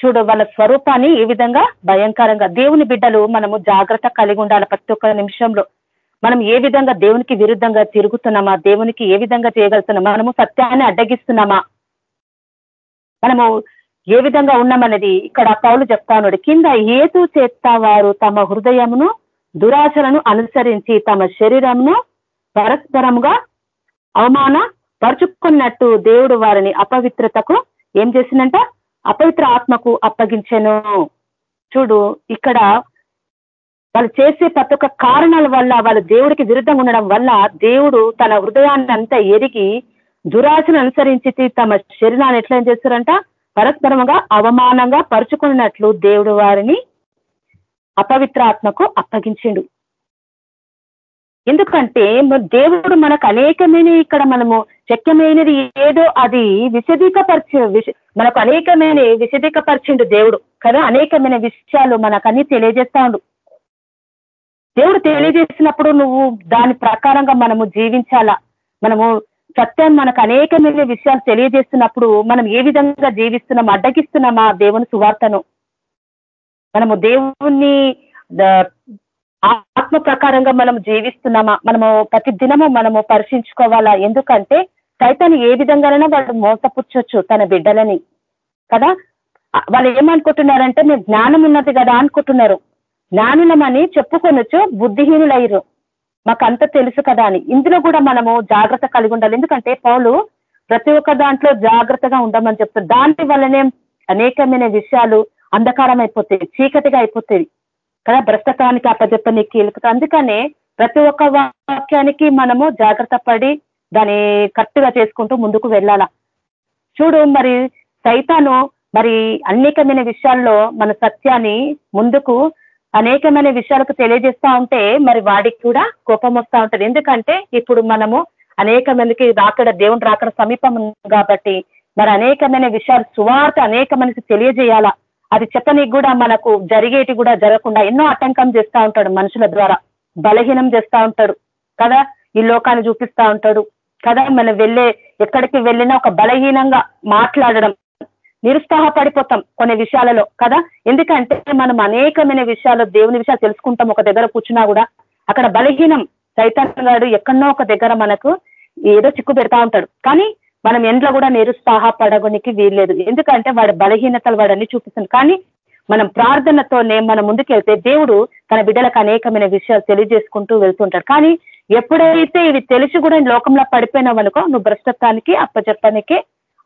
చూడు వాళ్ళ స్వరూపాన్ని ఏ విధంగా భయంకరంగా దేవుని బిడ్డలు మనము జాగ్రత్త కలిగి ఉండాలి ప్రతి ఒక్క నిమిషంలో. మనం ఏ విధంగా దేవునికి విరుద్ధంగా తిరుగుతున్నామా దేవునికి ఏ విధంగా చేయగలుగుతున్నామా మనము సత్యాన్ని అడ్డగిస్తున్నామా? మనము ఏ విధంగా ఉన్నామనేది ఇక్కడ పౌలు చెప్తా ఉన్నాడు. కింద ఏతు చేస్తా వారు తమ హృదయమును దురాశలను అనుసరించి తమ శరీరమును పరస్పరముగా అవమాన పరుచుకున్నట్టు దేవుడు వారిని అపవిత్రతకు ఏం చేసిందంట? అపవిత్ర ఆత్మకు అప్పగించెను. చూడు ఇక్కడ వాళ్ళు చేసే ప్రతి ఒక్క కారణాల వల్ల వాళ్ళు దేవుడికి విరుద్ధంగా ఉండడం వల్ల దేవుడు తన హృదయాన్ని అంతా ఎరిగి దురాశను అనుసరించి తమ శరీరాన్ని ఎట్లా ఏం చేస్తారంట? పరస్పరముగా అవమానంగా పరుచుకున్నట్లు దేవుడు వారిని అపవిత్ర ఆత్మకు అప్పగించిండు. ఎందుకంటే దేవుడు మనకు అనేకమైన ఇక్కడ మనము శక్యమైనది ఏదో అది విశదీకపరిచి మనకు అనేకమైన విశదీకపరిచిండు దేవుడు కదా అనేకమైన విషయాలు మనకు అన్ని తెలియజేస్తాడు దేవుడు తెలియజేసినప్పుడు నువ్వు దాని ప్రకారంగా మనము జీవించాలా? మనము సత్యం మనకు అనేకమైన విషయాలు తెలియజేస్తున్నప్పుడు మనం ఏ విధంగా జీవిస్తున్నాం అడ్డగిస్తున్నామా దేవుని సువార్తను? మనము దేవుణ్ణి ఆత్మ ప్రకారంగా మనం జీవిస్తున్నామా? మనము ప్రతి దినము మనము పరిశీలించుకోవాలా? ఎందుకంటే సైతాన్ని ఏ విధంగానైనా వాళ్ళు మోసపుచ్చొచ్చు తన బిడ్డలని. కదా? వాళ్ళు ఏమనుకుంటున్నారంటే మేము జ్ఞానం ఉన్నది కదా అనుకుంటున్నారు. జ్ఞానులమని చెప్పుకొనొచ్చు బుద్ధిహీనులయ్యరు. మాకు అంత తెలుసు కదా అని. ఇందులో కూడా మనము జాగ్రత్త కలిగి ఉండాలి. ఎందుకంటే పౌలు ప్రతి ఒక్క దాంట్లో జాగ్రత్తగా ఉండమని చెప్తారు దాని వల్లనే అనేకమైన విషయాలు అంధకారం అయిపోతాయి చీకటిగా అయిపోతాయి. కదా భ్రష్టత్వానికి అప్పచెప్పని కీలకత అందుకనే ప్రతి ఒక్క వాక్యానికి మనము జాగ్రత్త పడి దాన్ని కరెక్ట్గా చేసుకుంటూ ముందుకు వెళ్ళాల. చూడు మరి సైతాను మరి అనేకమైన విషయాల్లో మన సత్యాన్ని ముందుకు అనేకమైన విషయాలకు తెలియజేస్తా ఉంటే మరి వాడికి కూడా కోపం వస్తూ ఉంటది. ఎందుకంటే ఇప్పుడు మనము అనేక మందికి రాకడ దేవుని రాకడ సమీపం కాబట్టి మరి అనేకమైన విషయాలు సువార్త అనేక మందికి తెలియజేయాలా. అది చెప్పనీకి కూడా మనకు జరిగేటి కూడా జరగకుండా ఎన్నో ఆటంకం చేస్తూ ఉంటాడు మనుషుల ద్వారా. బలహీనం చేస్తూ ఉంటాడు. కదా? ఈ లోకాన్ని చూపిస్తూ ఉంటాడు. కదా? మనం వెళ్ళే ఎక్కడికి వెళ్ళినా ఒక బలహీనంగా మాట్లాడడం. నిరుత్సాహపడిపోతాం కొన్ని విషయాలలో. కదా? ఎందుకంటే మనం అనేకమైన విషయాలు దేవుని విషయాలు తెలుసుకుంటాం ఒక దగ్గర కూర్చున్నా కూడా. అక్కడ బలహీనం. సైతాన్ గారు ఎక్కడో ఒక దగ్గర మనకు ఏదో చిక్కు పెడతా ఉంటాడు. కానీ మనం ఎంట్లో కూడా నిరుత్సాహపడగనికి వీల్లేదు. ఎందుకంటే వాడి బలహీనతలు వాడన్నీ చూపిస్తుంది. కానీ మనం ప్రార్థనతోనే మనం ముందుకెళ్తే దేవుడు తన బిడ్డలకు అనేకమైన విషయాలు తెలియజేసుకుంటూ వెళ్తుంటాడు. కానీ ఎప్పుడైతే ఇవి తెలిసి కూడా లోకంలో పడిపోయినావనుకో నువ్వు భ్రష్టత్వానికి అప్పచెప్పడానికి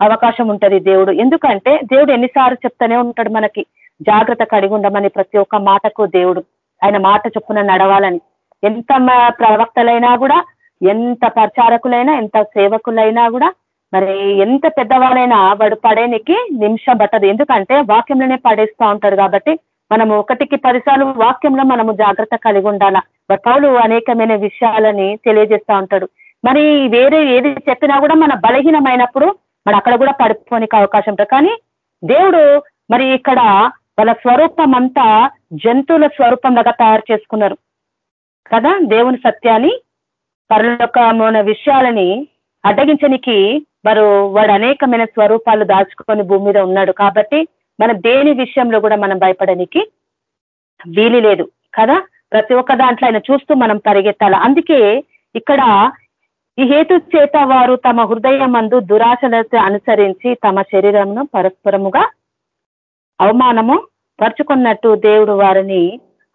అవకాశం ఉంటుంది దేవుడు. ఎందుకంటే దేవుడు ఎన్నిసార్లు చెప్తానే ఉంటాడు మనకి జాగ్రత్త కడిగి ఉండమని ప్రతి ఒక్క మాటకు దేవుడు. ఆయన మాట చొప్పున నడవాలని. ఎంత ప్రవక్తలైనా కూడా ఎంత ప్రచారకులైనా ఎంత సేవకులైనా కూడా మరి ఎంత పెద్దవాడైనా వాడు పడేనికి నిమిషం పట్టదు. ఎందుకంటే వాక్యంలోనే పడేస్తూ ఉంటాడు కాబట్టి మనము ఒకటికి పదిసార్లు వాక్యంలో మనము జాగ్రత్త కలిగి ఉండాలా. పౌలు అనేకమైన విషయాలని తెలియజేస్తా ఉంటాడు. మరి వేరే ఏది చెప్పినా కూడా మన బలహీనమైనప్పుడు మరి అక్కడ కూడా పడిపోనికి అవకాశం ఉంటుంది. కానీ దేవుడు మరి ఇక్కడ వాళ్ళ స్వరూపం అంతా జంతువుల స్వరూపంలాగా తయారు చేసుకున్నారు. కదా? దేవుని సత్యాన్ని పరలోకమైన విషయాలని అడ్డగించనికి వారు వాడు అనేకమైన స్వరూపాలు దాచుకొని భూమి మీద ఉన్నాడు కాబట్టి మనం దేని విషయంలో కూడా మనం భయపడడానికి వీలు లేదు కదా? ప్రతి ఒక్క దాంట్లో ఆయన చూస్తూ మనం పరిగెత్తాలి? అందుకే ఇక్కడ ఈ హేతు చేత వారు తమ హృదయం మందు దురాశలతో అనుసరించి తమ శరీరంను పరస్పరముగా అవమానము పరుచుకున్నట్టు దేవుడు వారిని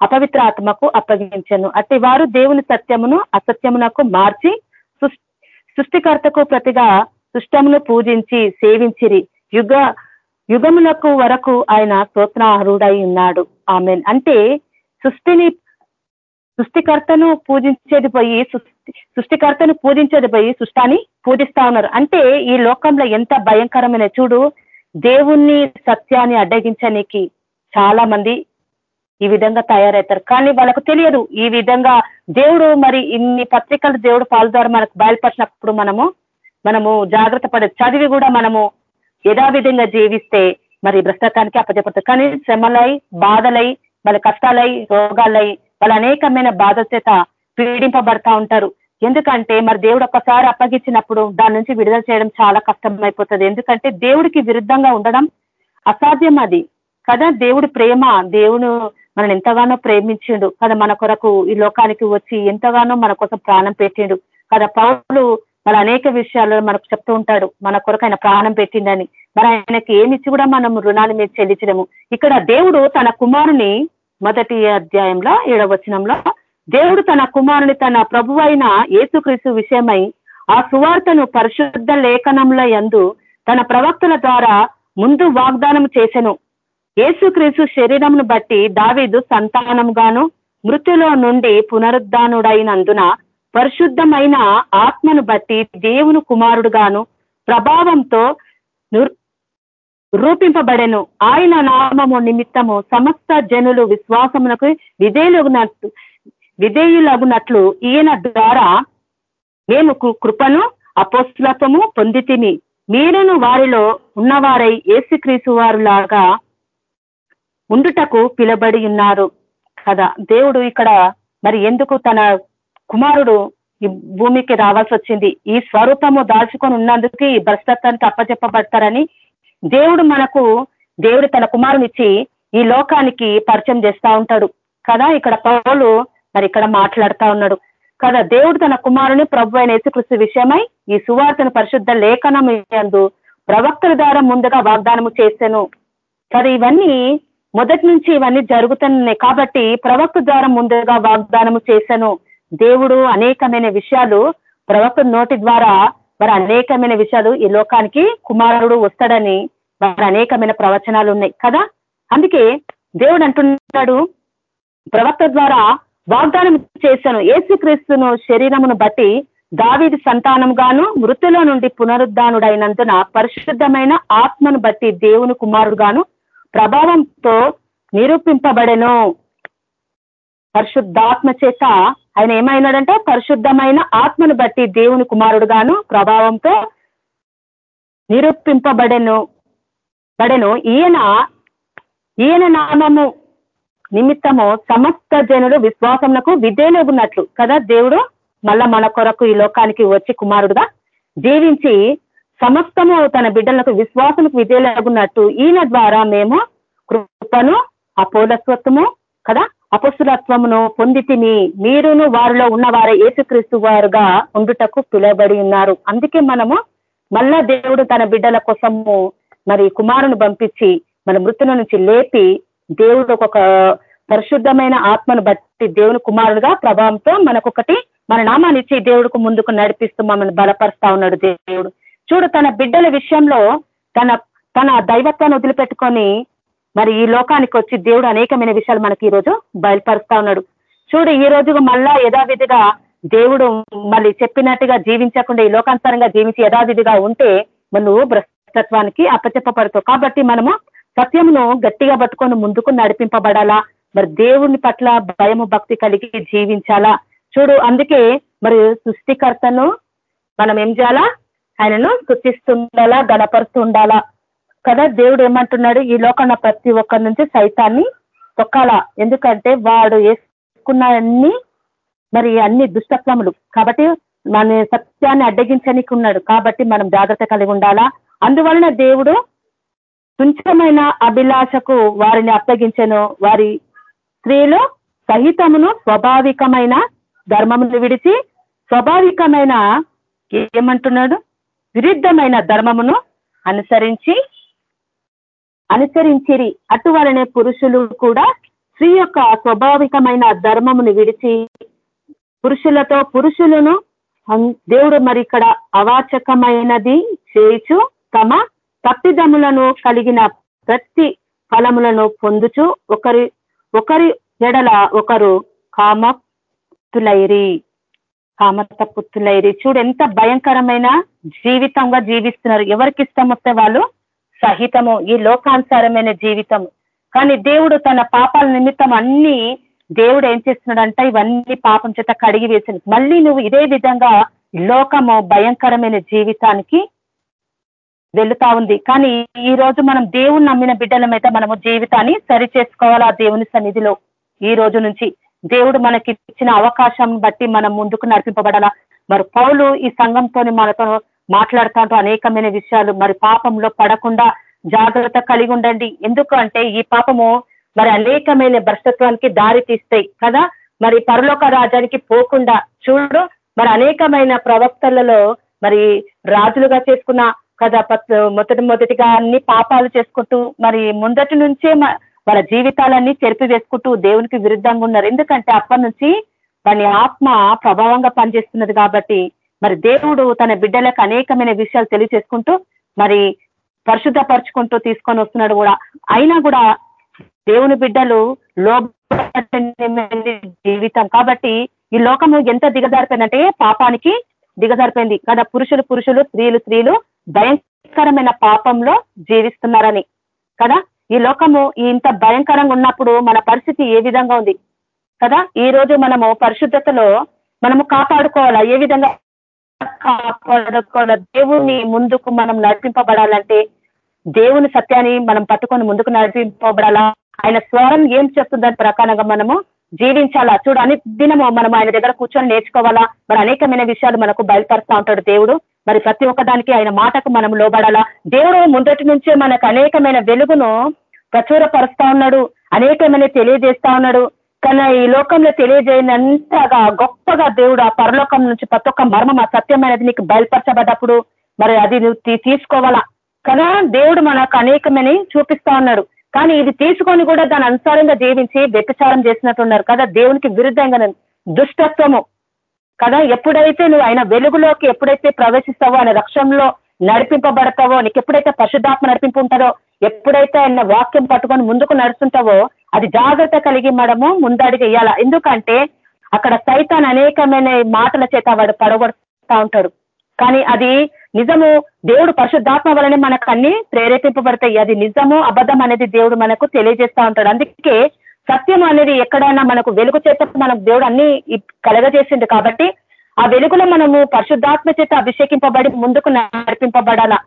అపవిత్ర ఆత్మకు అప్పగించను. అట్టి వారు దేవుని సత్యమును అసత్యమునకు మార్చి సృష్టికర్తకు ప్రతిగా సుష్టమును పూజించి సేవించిరి. యుగ యుగములకు వరకు ఆయన స్తోత్రాహరుడై ఉన్నాడు. ఆమెన్. అంటే సృష్టిని సృష్టికర్తను పూజించేది పోయి సృష్టికర్తను పూజించేది పోయి సృష్టాన్ని పూజిస్తా ఉన్నారు. అంటే ఈ లోకంలో ఎంత భయంకరమైన చూడు దేవుణ్ణి సత్యాన్ని అడ్డగించడానికి చాలా మంది ఈ విధంగా తయారవుతారు. కానీ వాళ్ళకు తెలియదు ఈ విధంగా దేవుడు మరి ఇన్ని పత్రికలు దేవుడు పాల్దారు మనకు బయలుపరిచినప్పుడు మనము మనము జాగ్రత్త పడే చదివి కూడా మనము యథావిధంగా జీవిస్తే మరి భ్రష్టత్వానికి అప్పచెప్పతారు కానీ శ్రమలై బాధలై వాళ్ళ కష్టాలై రోగాలై వాళ్ళ అనేకమైన బాధ్యత చేత పీడింపబడతా ఉంటారు. ఎందుకంటే మరి దేవుడు ఒక్కసారి అప్పగించినప్పుడు దాని నుంచి విడుదల చేయడం చాలా కష్టం అయిపోతుంది ఎందుకంటే దేవుడికి విరుద్ధంగా ఉండడం అసాధ్యం అది. కదా దేవుడు ప్రేమ? దేవుడు మనం ఎంతగానో ప్రేమించిండు. కదా మన కొరకు ఈ లోకానికి వచ్చి ఎంతగానో మన కోసం ప్రాణం పెట్టిండు. కదా పౌరులు మరి అనేక విషయాల్లో మనకు చెప్తూ ఉంటాడు. మన కొరకు ఆయన ప్రాణం పెట్టిందని. మరి ఆయనకి ఏమిచ్చి కూడా మనం రుణాలు మీద చెల్లించడము ఇక్కడ దేవుడు తన కుమారుని మొదటి అధ్యాయంలో ఏడవచనంలో దేవుడు తన కుమారుని తన ప్రభు అయిన ఏసుక్రీస్తు విషయమై ఆ సువార్తను పరిశుద్ధ లేఖనంలో ఎందు తన ప్రవక్తల ద్వారా ముందు వాగ్దానం చేసెను. ఏసుక్రీస్తు శరీరమును బట్టి దావీదు సంతానముగాను మృత్యులో నుండి పునరుద్ధానుడైనందున పరిశుద్ధమైన ఆత్మను బట్టి దేవుని కుమారుడుగాను ప్రభావంతో రూపింపబడెను. ఆయన నామము నిమిత్తము సమస్త జనులు విశ్వాసమునకు విధేయులగునట్లు విధేయులగునట్లు ఈయన ద్వారా మేము కృపను అపోస్తులత్వము పొందితిని మీరును వారిలో ఉన్నవారై ఏసుక్రీసు వారులాగా ఉండుటకు పిలబడి ఉన్నారు. కదా దేవుడు ఇక్కడ మరి ఎందుకు తన కుమారుడు ఈ భూమికి రావాల్సి వచ్చింది. ఈ స్వరూపము దాల్చుకొని ఉన్నందుకు ఈ భ్రష్టత్వానికి అప్పచెప్పబడతారని దేవుడు మనకు దేవుడు తన కుమారునిచ్చి ఈ లోకానికి పరిచయం చేస్తా ఉంటాడు. కదా ఇక్కడ పౌలు మరి ఇక్కడ మాట్లాడుతా ఉన్నాడు. కదా దేవుడు తన కుమారుని ప్రభు అయిన యేసుకృష్ణ విషయమై ఈ సువార్తను పరిశుద్ధ లేఖనం ఎందు ప్రవక్తల ద్వారా ముందుగా వాగ్దానము చేశాను. కదా ఇవన్నీ మొదటి నుంచి ఇవన్నీ జరుగుతున్నాయి కాబట్టి ప్రవక్త ద్వారా ముందుగా వాగ్దానము చేశాను. దేవుడు అనేకమైన విషయాలు ప్రవక్త నోటి ద్వారా మరి అనేకమైన విషయాలు ఈ లోకానికి కుమారుడు వస్తాడని మరి అనేకమైన ప్రవచనాలు ఉన్నాయి కదా? అందుకే దేవుడు అంటున్నాడు ప్రవక్త ద్వారా వాగ్దానం చేశాను. ఏసుక్రీస్తును శరీరమును బట్టి దావిది సంతానంగాను మృతుల నుండి పునరుద్ధానుడైనందున పరిశుద్ధమైన ఆత్మను బట్టి దేవుని కుమారుడుగాను ప్రభావంతో నిరూపింపబడెను. పరిశుద్ధాత్మ చేత ఆయన ఏమైనాడంటే పరిశుద్ధమైన ఆత్మను బట్టి దేవుని కుమారుడుగాను ప్రభావంతో నిరూపింపబడెను బడెను. ఈయన ఈయన నామము నిమిత్తము సమస్త జనులు విశ్వాసమునకు విధేయులున్నట్లు కదా దేవుడు మళ్ళా మన కొరకు ఈ లోకానికి వచ్చి కుమారుడుగా జీవించి సమస్తము తన బిడ్డలకు విశ్వాసముకు విధేయులగున్నట్టు ఈయన ద్వారా మేము కృపను అపోలస్వత్వము కదా అపసులత్వమును పొందితిని మీరును వారిలో ఉన్నవారే ఏసుక్రీస్తు వారుగా ఉండుటకు పిలువబడి ఉన్నారు. అందుకే మనము మళ్ళా దేవుడు తన బిడ్డల కోసము మరి కుమారును పంపించి మన మృతుల నుంచి లేపి దేవుడు ఒక పరిశుద్ధమైన ఆత్మను బట్టి దేవుని కుమారుడుగా ప్రభావంతో మనకొకటి మన నామాన్ని ఇచ్చి దేవుడికి ముందుకు నడిపిస్తూ మమ్మల్ని బలపరుస్తా ఉన్నాడు దేవుడు. చూడు తన బిడ్డల విషయంలో తన తన దైవత్వాన్ని వదిలిపెట్టుకొని మరి ఈ లోకానికి వచ్చి దేవుడు అనేకమైన విషయాలు మనకి ఈరోజు బయలుపరుస్తా ఉన్నాడు. చూడు ఈ రోజు మళ్ళా యథావిధిగా దేవుడు మళ్ళీ చెప్పినట్టుగా జీవించకుండా ఈ లోకాంతరంగా జీవించి యథావిధిగా ఉంటే నువ్వు భ్రష్టత్వానికి అప్పచెప్పబడతావు. కాబట్టి మనము సత్యమును గట్టిగా పట్టుకొని ముందుకు నడిపింపబడాలా? మరి దేవుని పట్ల భయము భక్తి కలిగి జీవించాలా? చూడు అందుకే మరి సృష్టికర్తను మనం ఏం చేయాలా? ఆయనను సృష్టిస్తుండాలా గణపరుస్తుండాలా? కదా దేవుడు ఏమంటున్నాడు? ఈ లోకంలో ప్రతి ఒక్కరి నుంచి సైతాన్ని తొక్కాలా. ఎందుకంటే వాడు వేసుకున్నవన్నీ మరి అన్ని దుష్టత్వములు. కాబట్టి మన సత్యాన్ని అడ్డగించనికి ఉన్నాడు కాబట్టి మనం జాగ్రత్త కలిగి ఉండాలా? అందువలన దేవుడు తుంచమైన అభిలాషకు వారిని అప్పగించను. వారి స్త్రీలు సహితమును స్వాభావికమైన ధర్మమును విడిచి స్వాభావికమైన ఏమంటున్నాడు? విరుద్ధమైన ధర్మమును అనుసరించి అనుసరించిరి. అటువలనే పురుషులు కూడా స్త్రీ యొక్క స్వాభావికమైన ధర్మమును విడిచి పురుషులతో పురుషులను దేవుడు మరి ఇక్కడ అవాచకమైనది చేయిచు తమ తప్పిదములను కలిగిన ప్రతి ఫలములను పొందుచు ఒకరి ఒకరి ఎడల ఒకరు కామపుత్తులైరి కామత పుత్తులైరి చూడు ఎంత భయంకరమైన జీవితంగా జీవిస్తున్నారు. ఎవరికి ఇష్టం వస్తే వాళ్ళు సహితము ఈ లోకానుసారమైన జీవితం కానీ దేవుడు తన పాపాల నిమిత్తం అన్ని దేవుడు ఏం చేస్తున్నాడంట ఇవన్నీ పాపం చేత కడిగి వేసింది మళ్ళీ నువ్వు ఇదే విధంగా లోకము భయంకరమైన జీవితానికి వెళుతా ఉంది. కానీ ఈ రోజు మనం దేవుని నమ్మిన బిడ్డల మీద మనము జీవితాన్ని సరి చేసుకోవాలా దేవుని సన్నిధిలో? ఈ రోజు నుంచి దేవుడు మనకి ఇచ్చిన అవకాశం బట్టి మనం ముందుకు నడిపింపబడాలా? మరి పౌలు ఈ సంఘంతో మనతో మాట్లాడతాడు అనేకమైన విషయాలు. మరి పాపంలో పడకుండా జాగ్రత్త కలిగి ఉండండి. ఎందుకు అంటే ఈ పాపము మరి అనేకమైన భ్రష్టత్వానికి దారి తీస్తాయి కదా. మరి పరలోక రాజ్యానికి పోకుండా చూడు మరి అనేకమైన ప్రవక్తలలో మరి రాజులుగా చేసుకున్న కదా మొదటి మొదటిగా అన్ని పాపాలు చేసుకుంటూ మరి ముందటి నుంచే వాళ్ళ జీవితాలన్నీ చెరిపి వేసుకుంటూ దేవునికి విరుద్ధంగా ఉన్నారు. ఎందుకంటే అప్పటి నుంచి వాని ఆత్మ ప్రభావంగా పనిచేస్తున్నది కాబట్టి మరి దేవుడు తన బిడ్డలకు అనేకమైన విషయాలు తెలియచేసుకుంటూ మరి పరిశుద్ధపరచుకుంటూ తీసుకొని వస్తున్నాడు కూడా. అయినా కూడా దేవుని బిడ్డలు జీవితం కాబట్టి ఈ లోకము ఎంత దిగజారిపోయిందంటే పాపానికి దిగజారిపోయింది. కదా పురుషులు పురుషులు స్త్రీలు స్త్రీలు భయంకరమైన పాపంలో జీవిస్తున్నారని. కదా ఈ లోకము ఇంత భయంకరంగా ఉన్నప్పుడు మన పరిస్థితి ఏ విధంగా ఉంది? కదా ఈ రోజు మనము పరిశుద్ధతలో మనము కాపాడుకోవాలా? ఏ విధంగా కాపాడుకున్న దేవుని ముందుకు మనం నడిపింపబడాలంటే దేవుని సత్యాన్ని మనం పట్టుకొని ముందుకు నడిపింపబడాలా? ఆయన స్వరం ఏం చెప్తుందని ప్రకారంగా మనము జీవించాలా? చూడు అని దినము మనం ఆయన దగ్గర కూర్చొని నేర్చుకోవాలా? మరి అనేకమైన విషయాలు మనకు బయలుపరుస్తూ ఉంటాడు దేవుడు. మరి ప్రతి ఒక్కదానికి ఆయన మాటకు మనం లోబడాలా? దేవుడు ముందటి నుంచే మనకు అనేకమైన వెలుగును ప్రచురపరుస్తా ఉన్నాడు. అనేకమైన తెలియజేస్తా ఉన్నాడు. తన ఈ లోకంలో తెలియజేయనంతగా గొప్పగా దేవుడు ఆ పరలోకం నుంచి ప్రతి ఒక్క మర్మం ఆ సత్యమైనది నీకు బయలుపరచబడ్డప్పుడు మరి అది నువ్వు తీసుకోవాలా? కదా దేవుడు మనకు అనేకమని చూపిస్తా ఉన్నాడు. కానీ ఇది తీసుకొని కూడా దాని అనుసారంగా జీవించి వ్యతిచారం చేసినట్టున్నారు కదా దేవునికి విరుద్ధంగా దుష్టత్వము. కదా ఎప్పుడైతే నువ్వు ఆయన వెలుగులోకి ఎప్పుడైతే ప్రవేశిస్తావో ఆయన రక్షంలో నడిపింపబడతావో నీకు ఎప్పుడైతే పరిశుద్ధాత్మ నడిపింపు ఉంటారో ఎప్పుడైతే ఆయన వాక్యం పట్టుకొని ముందుకు నడుస్తుంటావో అది జాగ్రత్త కలిగి మనము ముందడిగి ఇయ్యాల ఎందుకంటే అక్కడ సైతాన్ అనేకమైన మాటల చేత వాడు పడగొడతా ఉంటాడు. కానీ అది నిజము. దేవుడు పరిశుద్ధాత్మ వలనే మనకు అన్ని ప్రేరేపింపబడతాయి. అది నిజము అబద్ధం అనేది దేవుడు మనకు తెలియజేస్తా ఉంటాడు. అందుకే సత్యం అనేది ఎక్కడైనా మనకు వెలుగు చేత మనకు దేవుడు అన్ని కలగజేసిండు కాబట్టి ఆ వెలుగులో మనము పరిశుద్ధాత్మ చేత అభిషేకింపబడి ముందుకు నడిపింపబడాల?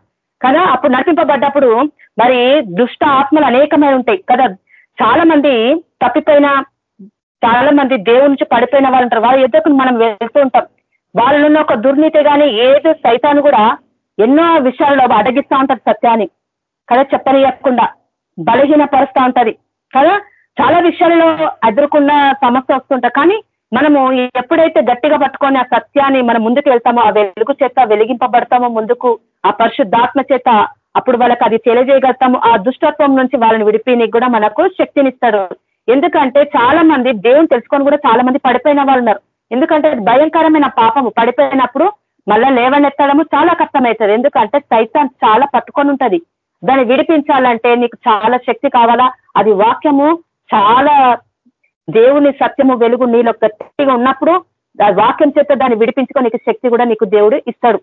కదా? అప్పుడు నడిపింపబడ్డప్పుడు మరి దుష్ట ఆత్మలు అనేకమై ఉంటాయి కదా? చాలా మంది తప్పిపోయిన చాలా మంది దేవుడి నుంచి పడిపోయిన వాళ్ళు ఉంటారు. వాళ్ళ మనం వెళ్తూ ఉంటాం. వాళ్ళున్న ఒక దుర్నీతి కానీ ఏదో సైతాన్ని కూడా ఎన్నో విషయాల్లో అడగిస్తూ ఉంటారు సత్యాన్ని. కదా చెప్పనియకుండా బలహీన పరుస్తూ ఉంటది. కదా చాలా విషయాల్లో ఎదుర్కొన్న సమస్య వస్తుంటాయి కానీ మనము ఎప్పుడైతే గట్టిగా పట్టుకొని ఆ సత్యాన్ని మనం ముందుకు వెళ్తామో ఆ వెలుగు చేత వెలిగింపబడతామో ముందుకు ఆ పరిశుద్ధాత్మ చేత అప్పుడు వాళ్ళకి అది తెలియజేయగలుగుతాము. ఆ దుష్టత్వం నుంచి వాళ్ళని విడిపినికి కూడా మనకు శక్తినిస్తాడు. ఎందుకంటే చాలా మంది దేవుని తెలుసుకొని కూడా చాలా మంది పడిపోయిన వాళ్ళు ఉన్నారు. ఎందుకంటే భయంకరమైన పాపము. పడిపోయినప్పుడు మళ్ళా లేవనెత్తడము చాలా కష్టమవుతుంది. ఎందుకంటే సైతాన్ చాలా పట్టుకొని ఉంటది. దాన్ని విడిపించాలంటే నీకు చాలా శక్తి కావాలా? అది వాక్యము చాలా దేవుని సత్యము వెలుగు నీలో గట్టిగా ఉన్నప్పుడు వాక్యం చేత దాన్ని విడిపించుకోనికి శక్తి కూడా నీకు దేవుడు ఇస్తాడు.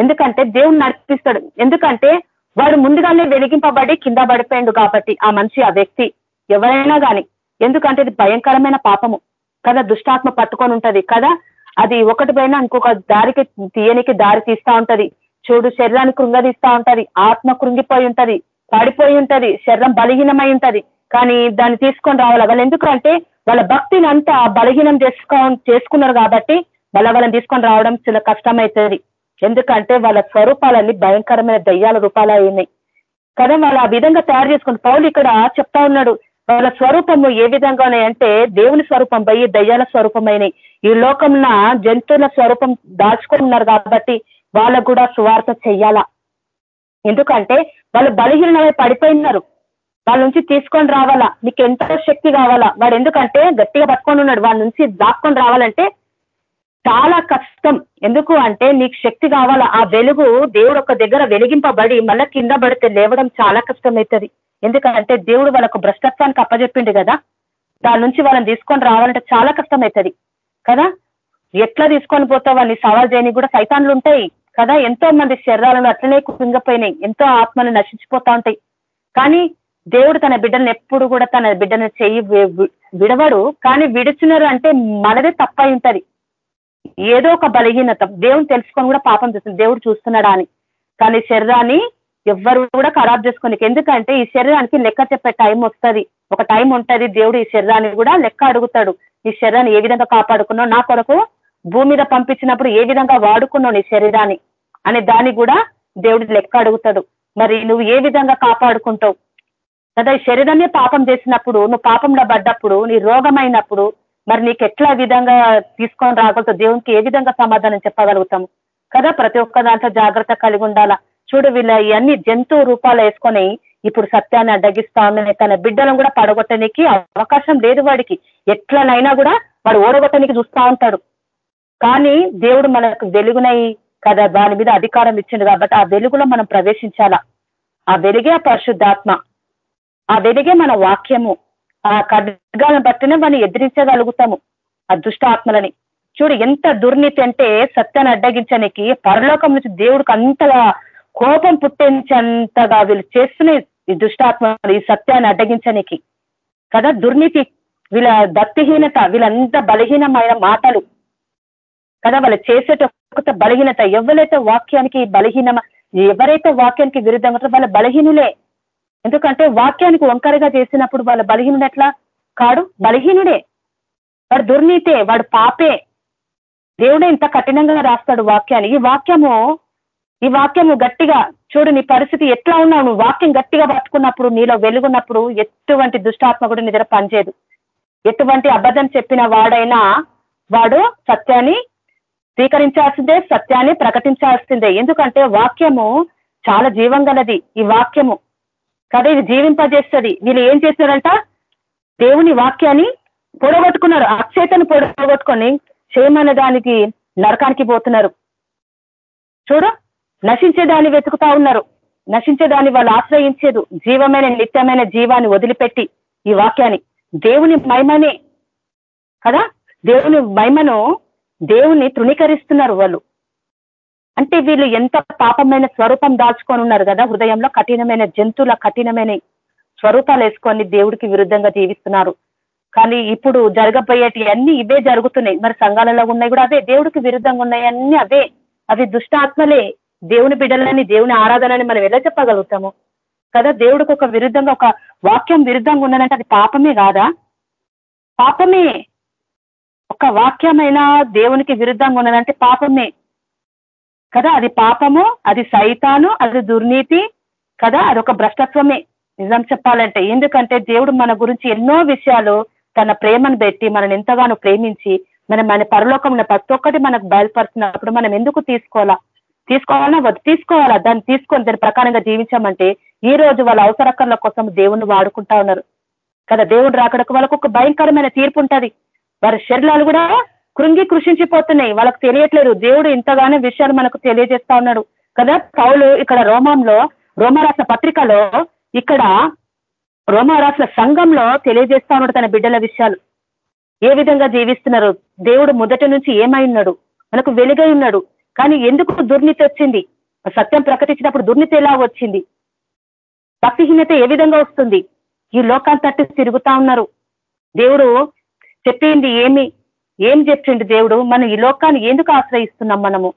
ఎందుకంటే దేవుడు నడిపిస్తాడు. ఎందుకంటే వాడు ముందుగానే వెలిగింపబడి కింద పడిపోయిండు కాబట్టి ఆ మనిషి ఆ వ్యక్తి ఎవరైనా కానీ ఎందుకంటే ఇది భయంకరమైన పాపము. కదా దుష్టాత్మ పట్టుకొని ఉంటది కదా? అది ఒకటి పైన ఇంకొక దారికి తీయనికి దారి తీస్తా ఉంటది. చూడు శరీరాన్ని కృంగదీస్తా ఉంటది ఆత్మ కృంగిపోయి ఉంటది పడిపోయి ఉంటది శరీరం బలహీనమై ఉంటది. కానీ దాన్ని తీసుకొని రావాలి. వాళ్ళు ఎందుకంటే వాళ్ళ భక్తిని అంతా బలహీనం చేసుకో చేసుకున్నారు కాబట్టి వాళ్ళ వాళ్ళని తీసుకొని రావడం చాలా కష్టమవుతుంది ఎందుకంటే వాళ్ళ స్వరూపాలన్నీ భయంకరమైన దయ్యాల రూపాలు అయినాయి కదా వాళ్ళు ఆ విధంగా తయారు చేసుకుని పౌలు ఇక్కడ చెప్తా ఉన్నాడు వాళ్ళ స్వరూపము ఏ విధంగా ఉన్నాయంటే దేవుని స్వరూపం పోయి దయ్యాల స్వరూపమైనవి ఈ లోకంన జంతువుల స్వరూపం దాచుకొని ఉన్నారు కాబట్టి వాళ్ళకు కూడా సువార్త చెయ్యాలా? ఎందుకంటే వాళ్ళు బలహీనమై పడిపోయినారు. వాళ్ళ నుంచి తీసుకొని రావాలా? నీకు ఎంతో శక్తి కావాలా? వాడు ఎందుకంటే గట్టిగా పట్టుకొని ఉన్నాడు. వాళ్ళ నుంచి దాక్కొని రావాలంటే చాలా కష్టం. ఎందుకు అంటే నీకు శక్తి కావాలా? ఆ వెలుగు దేవుడు ఒక దగ్గర వెలిగింపబడి మళ్ళీ కింద పడితే లేవడం చాలా కష్టమవుతుంది ఎందుకంటే దేవుడు వాళ్ళకు భ్రష్టత్వానికి అప్పజెప్పిండు కదా. దాని నుంచి వాళ్ళని తీసుకొని రావాలంటే చాలా కష్టమవుతుంది కదా? ఎట్లా తీసుకొని పోతావు అని సవాల్ చేయని కూడా సైతాన్లు ఉంటాయి. కదా? ఎంతో మంది శరీరాలను అట్లనే కుంగపోయినాయి. ఎంతో ఆత్మలు నశించిపోతా ఉంటాయి. కానీ దేవుడు తన బిడ్డలను ఎప్పుడు కూడా తన బిడ్డను చెయ్యి విడవడు. కానీ విడిచినారు అంటే మనదే తప్పై ఉంటది. ఏదో ఒక బలహీనత. దేవుని తెలుసుకొని కూడా పాపం చేస్తుంది. దేవుడు చూస్తున్నాడా అని. కానీ శరీరాన్ని ఎవ్వరు కూడా ఖరాబ్ చేసుకోనికి. ఎందుకంటే ఈ శరీరానికి లెక్క చెప్పే టైం వస్తుంది. ఒక టైం ఉంటుంది. దేవుడు ఈ శరీరాన్ని కూడా లెక్క అడుగుతాడు. ఈ శరీరాన్ని ఏ విధంగా కాపాడుకున్నావు? నా కొరకు భూమి మీద పంపించినప్పుడు ఏ విధంగా వాడుకున్నావు నీ శరీరాన్ని? అనే దాన్ని కూడా దేవుడు లెక్క అడుగుతాడు. మరి నువ్వు ఏ విధంగా కాపాడుకుంటావు? కదా ఈ శరీరమే పాపం చేసినప్పుడు నువ్వు పాపంలో పడ్డప్పుడు నీ రోగమైనప్పుడు మరి నీకు ఎట్లా విధంగా తీసుకొని రాగలుగుతావు? దేవునికి ఏ విధంగా సమాధానం చెప్పగలుగుతాము కదా ప్రతి ఒక్క దాంట్లో జాగ్రత్త కలిగి ఉండాలా? చూడు వీళ్ళ ఇవన్నీ జంతువు రూపాలు వేసుకొని ఇప్పుడు సత్యాన్ని అడ్డగిస్తా ఉన్నాయి తన బిడ్డలను కూడా పడగొట్టడానికి అవకాశం లేదు వాడికి. ఎట్లనైనా కూడా వాడు ఓడగొట్టడానికి చూస్తా ఉంటాడు. కానీ దేవుడు మనకు వెలుగునై కదా దాని మీద అధికారం ఇచ్చింది కాబట్టి ఆ వెలుగులో మనం ప్రవేశించాలా? ఆ వెలుగే పరిశుద్ధాత్మ. ఆ వెలుగే మన వాక్యము. ఆ ఖడ్గాలను బట్టినే మనం ఎదిరించగలుగుతాము ఆ దుష్టాత్మలని చూడు ఎంత దుర్నీతి అంటే సత్యాన్ని అడ్డగించడానికి పరలోకం నుంచి దేవుడికి అంతగా కోపం పుట్టించేంతగా వీళ్ళు చేస్తున్న ఈ దుష్టాత్మలు ఈ సత్యాన్ని అడ్డగించనికి కదా దుర్నీతి వీళ్ళ దత్తిహీనత వీళ్ళంత బలహీనమైన మాటలు. కదా వాళ్ళు చేసేట బలహీనత ఎవరైతే వాక్యానికి బలహీన ఎవరైతే వాక్యానికి విరుద్ధంగా వాళ్ళ బలహీనులే. ఎందుకంటే వాక్యానికి వంకరగా చేసినప్పుడు వాళ్ళ బలహీనుడు ఎట్లా కాడు బలహీనుడే. వాడు దుర్నీతే వాడు పాపే. దేవుడే ఇంత కఠినంగా రాస్తాడు వాక్యాన్ని. ఈ వాక్యము ఈ వాక్యము గట్టిగా చూడు నీ పరిస్థితి ఎట్లా ఉన్నావు? నువ్వు వాక్యం గట్టిగా పట్టుకున్నప్పుడు నీలో వెలుగున్నప్పుడు ఎటువంటి దుష్టాత్మ కూడా నీ దగ్గర పనిచేయదు. ఎటువంటి అబద్ధం చెప్పిన వాడైనా వాడు సత్యాన్ని స్వీకరించాల్సిందే సత్యాన్ని ప్రకటించాల్సిందే. ఎందుకంటే వాక్యము చాలా జీవం ఈ వాక్యము కదా ఇది జీవింపజేస్తుంది. వీళ్ళు ఏం చేశారంట దేవుని వాక్యాన్ని పొడగొట్టుకున్నారు. అక్షేతను పొడగొట్టుకొని చేయమన్న దానికి నరకానికి పోతున్నారు. చూడు నశించేదాన్ని వెతుకుతా ఉన్నారు. నశించేదాన్ని వాళ్ళు ఆశ్రయించేదు. జీవమైన నిత్యమైన జీవాన్ని వదిలిపెట్టి ఈ వాక్యాన్ని. దేవుని మహిమనే కదా? దేవుని మహిమను దేవుని తృణీకరిస్తున్నారు వాళ్ళు. అంటే వీళ్ళు ఎంత పాపమైన స్వరూపం దాచుకొని ఉన్నారు కదా హృదయంలో కఠినమైన జంతువుల కఠినమైన స్వరూపాలు వేసుకొని దేవుడికి విరుద్ధంగా జీవిస్తున్నారు. కానీ ఇప్పుడు జరగబోయేటి అన్ని ఇవే జరుగుతున్నాయి. మరి సంఘాలలో ఉన్నాయి కూడా అదే దేవుడికి విరుద్ధంగా ఉన్నాయి అన్ని అవే. అవి దుష్టాత్మలే. దేవుని బిడ్డలని దేవుని ఆరాధనని మనం ఎలా చెప్పగలుగుతాము? కదా దేవుడికి ఒక విరుద్ధంగా ఒక వాక్యం విరుద్ధంగా ఉన్నదంటే అది పాపమే కాదా? పాపమే. ఒక వాక్యమైనా దేవునికి విరుద్ధంగా ఉన్నదంటే పాపమే. కదా? అది పాపము అది సైతాను అది దుర్నీతి కదా? అది ఒక భ్రష్టత్వమే. నిజం చెప్పాలంటే ఎందుకంటే దేవుడు మన గురించి ఎన్నో విషయాలు తన ప్రేమను పెట్టి మనల్ని ఎంతగానో ప్రేమించి మనం మన పరలోకంలో ప్రతి ఒక్కటి మనకు బయలుపరుస్తున్నప్పుడు మనం ఎందుకు తీసుకోవాలా? తీసుకోవాలన్నా వద్దు తీసుకోవాలా? దాన్ని తీసుకొని దాని ప్రకారంగా జీవించామంటే ఈ రోజు వాళ్ళ అవసరకర్ల కోసం దేవుణ్ణి వాడుకుంటా ఉన్నారు. కదా? దేవుడు రాకడకు వాళ్ళకు ఒక భయంకరమైన తీర్పు ఉంటది. వారి శరీరాలు కూడా కృంగి కృషించిపోతున్నాయి. వాళ్ళకి తెలియట్లేదు. దేవుడు ఇంతగానో విషయాలు మనకు తెలియజేస్తా ఉన్నాడు. కదా? పౌలు ఇక్కడ రోమంలో రోమరాసిన పత్రికలో ఇక్కడ రోమరాసిన సంఘంలో తెలియజేస్తా ఉన్నాడు తన బిడ్డల విషయాలు. ఏ విధంగా జీవిస్తున్నారు? దేవుడు మొదటి నుంచి ఏమై ఉన్నాడు? మనకు వెలుగై ఉన్నాడు. కానీ ఎందుకు దుర్నీతి వచ్చింది? సత్యం ప్రకటించినప్పుడు దుర్నీతి ఎలా వచ్చింది? భక్తిహీనత ఏ విధంగా వస్తుంది? ఈ లోకాన్ని తట్టు తిరుగుతా ఉన్నారు. దేవుడు చెప్పింది ఏమి? ఏం చెప్పిండు దేవుడు? మనం ఈ లోకాన్ని ఎందుకు ఆశ్రయిస్తున్నాం మనము?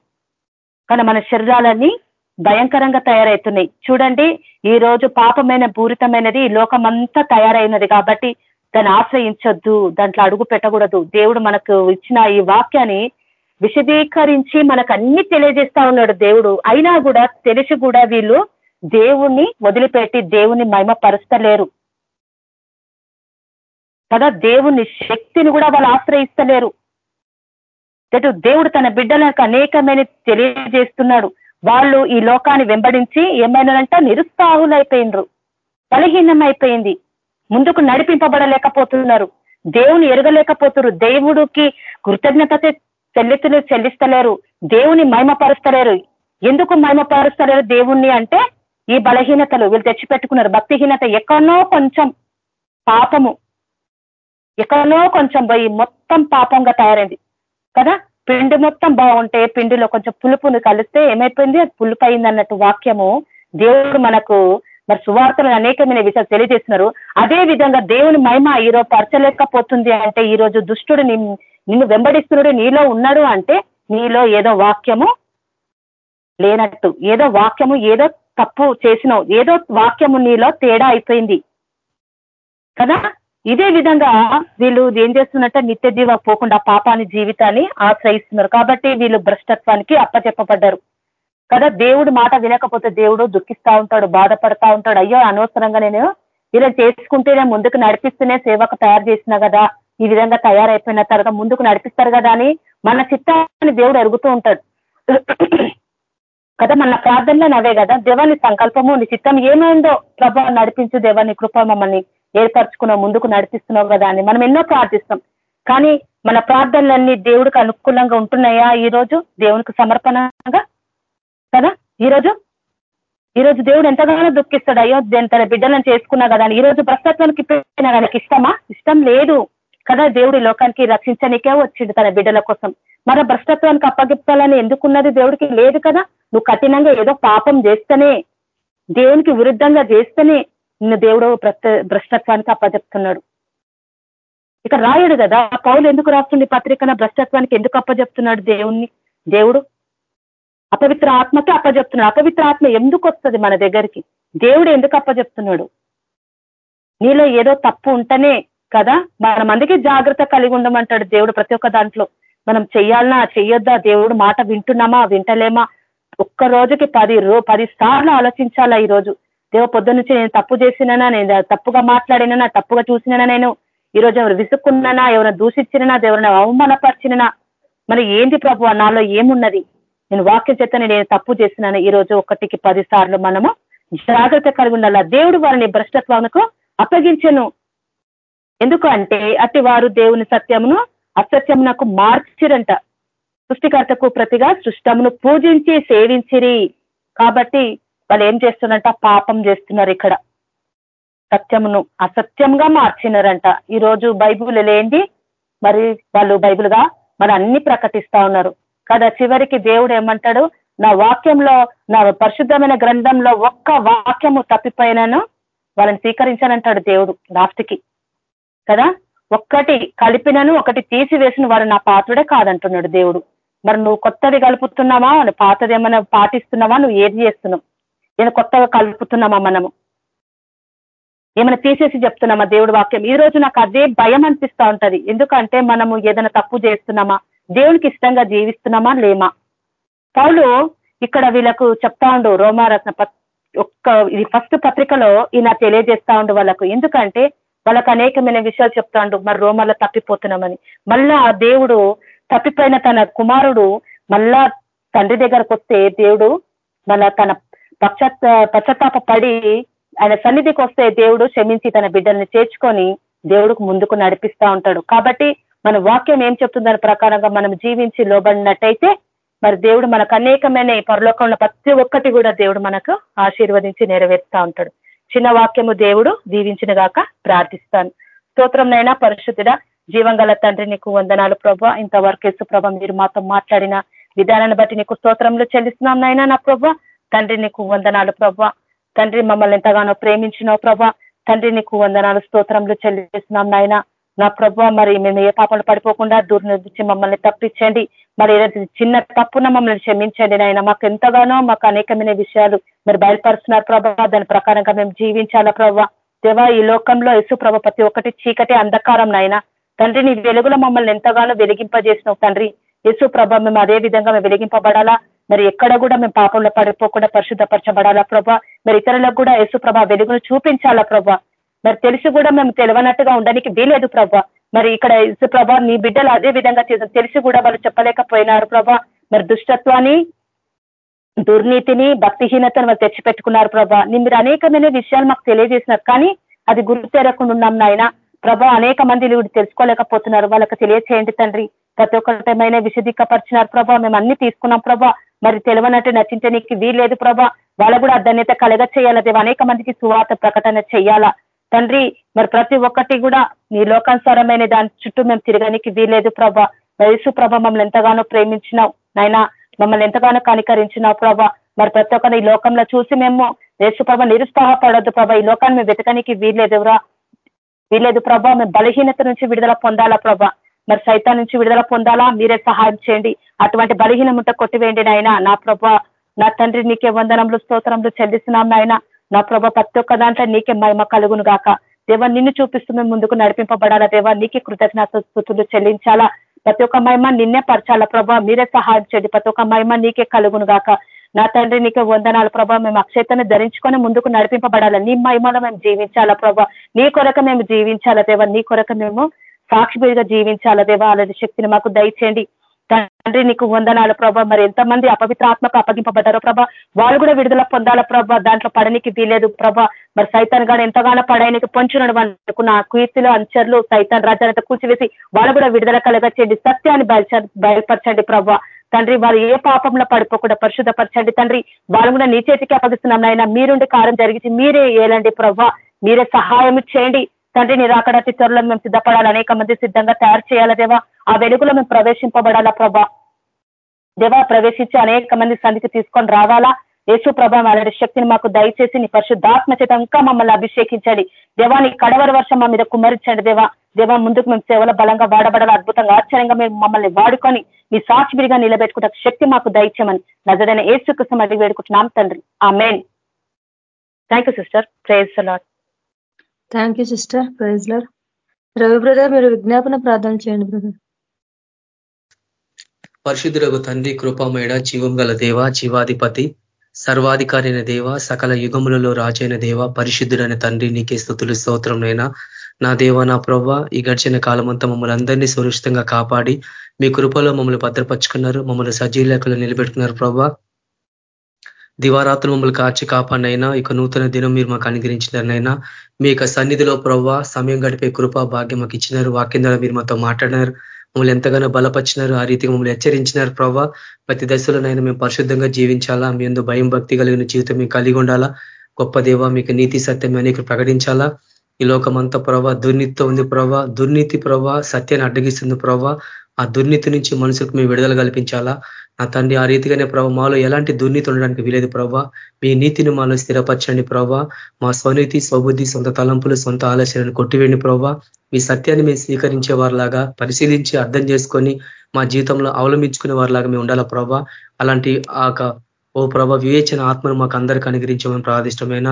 కానీ మన శరీరాలన్నీ భయంకరంగా తయారవుతున్నాయి చూడండి ఈ రోజు పాపమైన పూరితమైనది ఈ లోకం అంతా తయారైనది కాబట్టి దాన్ని ఆశ్రయించొద్దు దాంట్లో అడుగు పెట్టకూడదు. దేవుడు మనకు ఇచ్చిన ఈ వాక్యాన్ని విశదీకరించి మనకు అన్ని తెలియజేస్తా ఉన్నాడు దేవుడు. అయినా కూడా తెలిసి కూడా వీళ్ళు దేవుణ్ణి వదిలిపెట్టి దేవుణ్ణి మహిమపరుస్తలేరు. కదా దేవుని శక్తిని కూడా వాళ్ళు ఆశ్రయిస్తలేరు. అటు దేవుడు తన బిడ్డలకు అనేకమైన తెలియజేస్తున్నాడు. వాళ్ళు ఈ లోకాన్ని వెంబడించి ఏమైనారంట? నిరుత్సాహులైపోయినరు. బలహీనమైపోయింది. ముందుకు నడిపింపబడలేకపోతున్నారు. దేవుని ఎరగలేకపోతున్నారు. దేవుడికి కృతజ్ఞత చెల్లితులు చెల్లిస్తలేరు. దేవుని మహిమపరుస్తలేరు. ఎందుకు మహిమపరుస్తలేరు దేవుణ్ణి అంటే ఈ బలహీనతలు? వీళ్ళు తెచ్చిపెట్టుకున్నారు. భక్తిహీనత ఎక్కడనో కొంచెం పాపము. ఎక్కడనో కొంచెం పోయి మొత్తం పాపంగా తయారైంది. కదా? పిండి మొత్తం బాగుంటే పిండిలో కొంచెం పులుపుని కలిస్తే ఏమైపోయింది? అది పులుపు అయింది అన్నట్టు వాక్యము దేవుడు మనకు మరి సువార్తలు అనేకమైన విషయాలు తెలియజేస్తున్నారు. అదే విధంగా దేవుని మహిమ ఈరోజు పరచలేకపోతుంది అంటే ఈ రోజు దుష్టుడు నిన్ను వెంబడిస్తున్నాడు నీలో ఉన్నాడు అంటే నీలో ఏదో వాక్యము లేనట్టు ఏదో వాక్యము ఏదో తప్పు చేసినావు ఏదో వాక్యము నీలో తేడా అయిపోయింది. కదా? ఇదే విధంగా వీళ్ళు ఏం చేస్తున్నట్టే నిత్య జీవ పోకుండా పాపాని జీవితాన్ని ఆశ్రయిస్తున్నారు. కాబట్టి వీళ్ళు భ్రష్టత్వానికి అప్పచెప్పబడ్డారు. కదా దేవుడు మాట వినకపోతే దేవుడు దుఃఖిస్తా ఉంటాడు బాధపడతా ఉంటాడు. అయ్యో అనవసరంగా నేను ఇలా చేసుకుంటేనే ముందుకు నడిపిస్తూనే సేవకు తయారు చేసిన కదా ఈ విధంగా తయారైపోయిన తర్వాత ముందుకు నడిపిస్తారు కదా అని మన చిత్తాన్ని దేవుడు అరుగుతూ ఉంటాడు. కదా మన ప్రార్థనలో నవే కదా. దేవాన్ని సంకల్పము నీ చిత్తం ఏమైందో ప్రభావం నడిపించు దేవాన్ని కృప మమ్మల్ని ఏర్పరచుకున్నావు ముందుకు నడిపిస్తున్నావు కదా అని మనం ఎన్నో ప్రార్థిస్తాం కానీ మన ప్రార్థనలన్నీ దేవుడికి అనుకూలంగా ఉంటున్నాయా ఈ రోజు దేవునికి సమర్పణగా? కదా? ఈరోజు? ఈరోజు దేవుడు ఎంతగానో దుఃఖిస్తాడు. అయ్యో తన బిడ్డలను చేసుకున్నా కదా అని. ఈరోజు భ్రష్టత్వానికి పెట్టినా ఇష్టమా? ఇష్టం లేదు. కదా దేవుడి లోకానికి రక్షించనికే వచ్చిండు తన బిడ్డల కోసం. మన భ్రష్టత్వానికి అప్పగిప్పాలని ఎందుకున్నది దేవుడికి? లేదు కదా. నువ్వు కఠినంగా ఏదో పాపం చేస్తేనే దేవునికి విరుద్ధంగా చేస్తేనే నిన్ను దేవుడు భ్రష్టత్వానికి అప్పజెప్తున్నాడు. ఇక రాయడు కదా పౌలు ఎందుకు రాస్తుంది పత్రికన భ్రష్టత్వానికి ఎందుకు అప్పజెప్తున్నాడు దేవుణ్ణి? దేవుడు అపవిత్ర ఆత్మకి అప్పజెప్తున్నాడు. అపవిత్ర ఆత్మ ఎందుకు వస్తుంది మన దగ్గరికి? దేవుడు ఎందుకు అప్పజెప్తున్నాడు? నీలో ఏదో తప్పు ఉంటేనే కదా మన మందికి జాగ్రత్త కలిగి ఉండమంటాడు దేవుడు ప్రతి ఒక్క దాంట్లో. మనం చెయ్యాలనా చెయ్యొద్దా? దేవుడు మాట వింటున్నామా వింటలేమా? ఒక్క రోజుకి పది రో పది సార్లు ఆలోచించాలా ఈ రోజు దేవ పొద్దు నుంచి నేను తప్పు చేసినానా నేను తప్పుగా మాట్లాడినా తప్పుగా చూసినా నేను? ఈరోజు ఎవరు విసుక్కున్నానా ఎవరైనా దూషించినా ఎవరైనా అవమానపరిచినా మరి ఏంది ప్రభు నాలో ఏమున్నది? నేను వాక్యం చేత నేను తప్పు చేసినాను. ఈ రోజు ఒకటికి పది సార్లు మనము జాగ్రత్త కలిగి ఉండాలా? దేవుడు వారిని భ్రష్టత్వానికి అప్పగించను. ఎందుకు అంటే అట్టి వారు దేవుని సత్యమును అసత్యమునకు మార్చిరంట. సృష్టికర్తకు ప్రతిగా సృష్టమును పూజించి సేవించిరి. కాబట్టి వాళ్ళు ఏం చేస్తున్నారంట? పాపం చేస్తున్నారు ఇక్కడ. సత్యమును అసత్యంగా మార్చినారంట. ఈ రోజు బైబుల్ లేండి మరి వాళ్ళు బైబుల్గా మరి అన్ని ప్రకటిస్తా ఉన్నారు. కదా చివరికి దేవుడు ఏమంటాడు? నా వాక్యంలో నా పరిశుద్ధమైన గ్రంథంలో ఒక్క వాక్యము తప్పిపోయినాను వాళ్ళని స్వీకరించానంటాడు దేవుడు లాస్ట్కి. కదా? ఒక్కటి కలిపినను ఒకటి తీసివేసిన వాడు నా పాత్రుడే కాదంటున్నాడు దేవుడు. మరి నువ్వు కొత్తది కలుపుతున్నావా? పాతది ఏమైనా పాటిస్తున్నావా? నువ్వు ఏది చేస్తున్నావు? నేను కొత్తగా కలుపుతున్నామా మనము? ఏమైనా తీసేసి చెప్తున్నామా దేవుడు వాక్యం? ఈ రోజు నాకు అదే భయం అనిపిస్తా ఉంటది. ఎందుకంటే మనము ఏదైనా తప్పు చేస్తున్నామా? దేవునికి ఇష్టంగా జీవిస్తున్నామా లేమా? పౌలు ఇక్కడ వీళ్ళకు చెప్తా ఉండు రోమారత్న ఒక్క ఇది ఫస్ట్ పత్రికలో ఈయన తెలియజేస్తా ఉండు వాళ్ళకు. ఎందుకంటే వాళ్ళకు అనేకమైన విషయాలు చెప్తాండు మరి రోమాలో తప్పిపోతున్నామని. మళ్ళా దేవుడు తప్పిపోయిన తన కుమారుడు మళ్ళా తండ్రి దగ్గరకు వస్తే దేవుడు మళ్ళా తన పశ్చాత్ పశ్చాత్తాప పడి ఆయన సన్నిధికి వస్తే దేవుడు క్షమించి తన బిడ్డల్ని చేర్చుకొని దేవుడికి ముందుకు నడిపిస్తా ఉంటాడు. కాబట్టి మన వాక్యం ఏం చెప్తుందని ప్రకారంగా మనం జీవించి లోబడినట్టయితే మరి దేవుడు మనకు అనేకమైన పరలోకంలో ప్రతి ఒక్కటి కూడా దేవుడు మనకు ఆశీర్వదించి నెరవేరుస్తా ఉంటాడు. చిన్న వాక్యము దేవుడు దీవించిన గాక ప్రార్థిస్తాను. స్తోత్రంనైనా పరిశుద్ధుడ జీవంగల తండ్రి నీకు వందనాలు ప్రభ. ఇంతవరకు యేసు ప్రభ మీరు మాతో మాట్లాడిన విధానాన్ని బట్టి నీకు స్తోత్రంలో చెల్లిస్తున్నాం నాయన నా ప్రభా. తండ్రి నీకు వందనాలు ప్రభా. తండ్రి మమ్మల్ని ఎంతగానో ప్రేమించినావు ప్రభా. తండ్రి నీకు వందనాలు స్తోత్రంలో చెల్లిస్తున్నాం నాయన. నా ప్రభా మరి మేము ఏ పాపలు పడిపోకుండా దూర్నిర్దించి మమ్మల్ని తప్పించండి. మరి ఏదైతే చిన్న తప్పున మమ్మల్ని క్షమించండి నాయన. మాకు ఎంతగానో మాకు అనేకమైన విషయాలు మీరు బయలుపరుస్తున్నారు ప్రభా. దాని ప్రకారంగా మేము జీవించాలా ప్రభా. దేవా ఈ లోకంలో యశు ప్రభ ప్రతి ఒక్కటి చీకటి అంధకారం నాయన. తండ్రి నీ వెలుగులో మమ్మల్ని ఎంతగానో వెలిగింపజేసినావు తండ్రి. యేసు ప్రభ మేము అదే విధంగా మేము వెలిగింపబడాలా? మరి ఎక్కడ కూడా మేము పాపంలో పడిపోకుండా పరిశుద్ధపరచబడాలా ప్రభా? మరి ఇతరులకు కూడా యేసు ప్రభా వెలుగును చూపించాలా ప్రభా? మరి తెలిసి కూడా మేము తెలియనట్టుగా ఉండడానికి వీలేదు ప్రభా. మరి ఇక్కడ యేసు ప్రభా నీ బిడ్డలు అదే విధంగా చేసారు తెలిసి కూడా వాళ్ళు చెప్పలేకపోయినారు ప్రభా. మరి దుష్టత్వాన్ని దుర్నీతిని భక్తిహీనతను వాళ్ళు తెచ్చిపెట్టుకున్నారు ప్రభా. మీరు అనేకమైన విషయాలు మాకు తెలియజేసినారు కానీ అది గుర్తు ఉన్నాం నాయన. ప్రభా అనేక మంది వీడు తెలుసుకోలేకపోతున్నారు. వాళ్ళకి తెలియచేయండి తండ్రి. ప్రతి ఒక్కటమైన విశదీకపరిచినారు ప్రభా మేము అన్ని తీసుకున్నాం ప్రభా. మరి తెలివనట్టు నటించడానికి వీల్లేదు ప్రభా. వాళ్ళ కూడా ధన్యత కలగ చేయాలా దేవ? అనేక మందికి సువార్త ప్రకటన చేయాలా? తండ్రి మరి ప్రతి ఒక్కటి కూడా నీ లోకానుసారమైన దాని చుట్టూ మేము తిరగడానికి వీల్లేదు ప్రభా. వయసు ప్రభ మమ్మల్ని ఎంతగానో ప్రేమించినావు. నాయనా మమ్మల్ని ఎంతగానో కనికరించినావు ప్రభా. మరి ప్రతి ఒక్కరు ఈ లోకంలో చూసి మేము యేసు ప్రభ నిరుత్సాహపడద్దు ప్రభా. ఈ లోకాన్ని మేము వెతకనికి వీల్లేదు ఎవరా? వీలేదు ప్రభా. మేము బలహీనత నుంచి విడుదల పొందాలా ప్రభా? మరి సైతం నుంచి విడుదల పొందాలా? మీరే సహాయం చేయండి. అటువంటి బలహీనం ఉంటే కొట్టివేయండి నాయన. నా ప్రభ నా తండ్రి నీకే వందనంలో స్తోత్రంలో చెల్లిస్తున్నాం నాయన. నా ప్రభ ప్రతి ఒక్క దాంట్లో నీకే మహిమ కలుగును గాక. దేవ నిన్ను చూపిస్తూ మేము ముందుకు నడిపింపబడాలా? దేవా నీకే కృతజ్ఞత స్థుతులు చెల్లించాలా? ప్రతి ఒక్క మహిమ నిన్నే పరచాలా ప్రభా? మీరే సహాయం చేయండి. ప్రతి ఒక్క మహిమ నీకే కలుగును గాక. నా తండ్రి నీకే వందనాలు ప్రభా. మేము అక్షయతను ధరించుకొని ముందుకు నడిపింపబడాలా? నీ మహిమలో మేము జీవించాలా ప్రభా? నీ కొరకు మేము జీవించాలా దేవా? నీ కొరకు మేము సాక్షిగా జీవించాలా దేవా? అలాంటి శక్తిని మాకు దయచేయండి. తండ్రి నీకు వందనాలు ప్రభా. మరి ఎంతమంది అపవిత్రాత్మక అప్పగింపబడ్డారో ప్రభా? వాళ్ళు కూడా విడుదల పొందాల ప్రభా? దాంట్లో పడనికి వీలేదు ప్రభా. మరి సైతాన్ గాడు ఎంతగానో పడడానికి పొంచున్నాడు అనుకున్న కీర్తిలో అంచర్లు సైతాన్ రాజ్యాలతో కూర్చివేసి వాళ్ళు కూడా విడుదల కలగచ్చండి సత్యాన్ని బయలుపరచండి ప్రభా. తండ్రి వారు ఏ పాపంలో పడిపోకుండా పరిశుద్ధపరచండి తండ్రి. వాళ్ళు కూడా నీ చేతికి అప్పగిస్తున్నాం నాయన. మీరుండి కారం జరిగించి మీరే ఏలండి ప్రభా. మీరే సహాయం చేయండి. తండ్రి నీ రాకడతి త్వరలో మేము సిద్ధపడాలి. అనేక మంది సిద్ధంగా తయారు చేయాలా దేవా. ఆ వెలుగులో మేము ప్రవేశింపబడాలా ప్రభా? దేవా ప్రవేశించి అనేక మంది సంధికి తీసుకొని రావాలా? యేసు ప్రభా అలాంటి శక్తిని మాకు దయచేసి నీ పరిశుద్ధాత్మ చేత ఇంకా మమ్మల్ని అభిషేకించండి. దేవా నీ కడవరి వర్షం మా మీద కుమరించండి దేవా. దేవా ముందుకు మేము సేవల బలంగా వాడబడాలి? అద్భుతంగా ఆశ్చర్యంగా మేము మమ్మల్ని వాడుకొని మీ సాక్షిడిగా నిలబెట్టుకుంటే శక్తి మాకు దయచేయమని నజదైన ఏసుకృష్ణ అడిగి వేడుకుంటున్నాం తండ్రి. Amen thank you sister praise Lord thank you sister praise Lord Ravi brother మీరు విజ్ఞాపన ప్రార్థన చేయండి బ్రదర్ పరిశుద్ధులకు తండ్రి కృపమేడ జీవం గల దేవ జీవాధిపతి సర్వాధికారి దేవ సకల యుగములలో రాజైన దేవ పరిశుద్ధుడైన తండ్రి నీకే స్థుతులు స్తోత్రంనైనా నా దేవ నా ప్రవ్వ ఈ గడిచిన కాలమంతా మమ్మల్ని అందరినీ సురక్షితంగా కాపాడి మీ కృపలో మమ్మల్ని భద్రపరుచుకున్నారు మమ్మల్ని సజీలకులు నిలబెట్టుకున్నారు ప్రవ్వ. దివారాత్రులు మమ్మల్ని కాచి కాపాడినైనా ఇక నూతన దినం మీరు మాకు అనుగ్రహించినారనైనా మీ యొక్క సన్నిధిలో ప్రవ్వ సమయం గడిపే కృప భాగ్యం మాకు ఇచ్చినారు వాక్యం ద్వారా మీరు మాతో మాట్లాడినారు మమ్మల్ని ఎంతగానో బలపరిచినారు ఆ రీతిగా మమ్మల్ని హెచ్చరించినారు ప్రవ్వ. ప్రతి దశలోనైనా మేము పరిశుద్ధంగా జీవించాలా మీ ఎందు భయం భక్తి కలిగిన జీవితం మీకు కలిగి ఉండాలా గొప్ప దేవ మీకు నీతి సత్యం అనేక ప్రకటించాలా. ఈ లోకమంతా ప్రభా దుర్నీతితో ఉంది ప్రభా దుర్నీతి ప్రభావ సత్యాన్ని అడ్డగిస్తుంది ప్రభావ ఆ దుర్నీతి నుంచి మనుషులకు మేము విడుదల కల్పించాలా. నా తండ్రి ఆ రీతిగానే ప్రభావ మాలో ఎలాంటి దుర్నీతి ఉండడానికి వీలేదు ప్రభావ మీ నీతిని మాలో స్థిరపరచండి ప్రభావ మా స్వనీతి స్వబుద్ధి సొంత తలంపులు సొంత ఆలోచనలు కొట్టివేయండి ప్రభావ మీ సత్యాన్ని మేము స్వీకరించే వారిలాగా పరిశీలించి అర్థం చేసుకొని మా జీవితంలో అవలంబించుకునే వారిలాగా మేము ఉండాలా ప్రభావ అలాంటి ఆ ఓ ప్రభ వివేచన ఆత్మను మాకు అందరికీ అనుగ్రహించమని ప్రాదిష్టమైన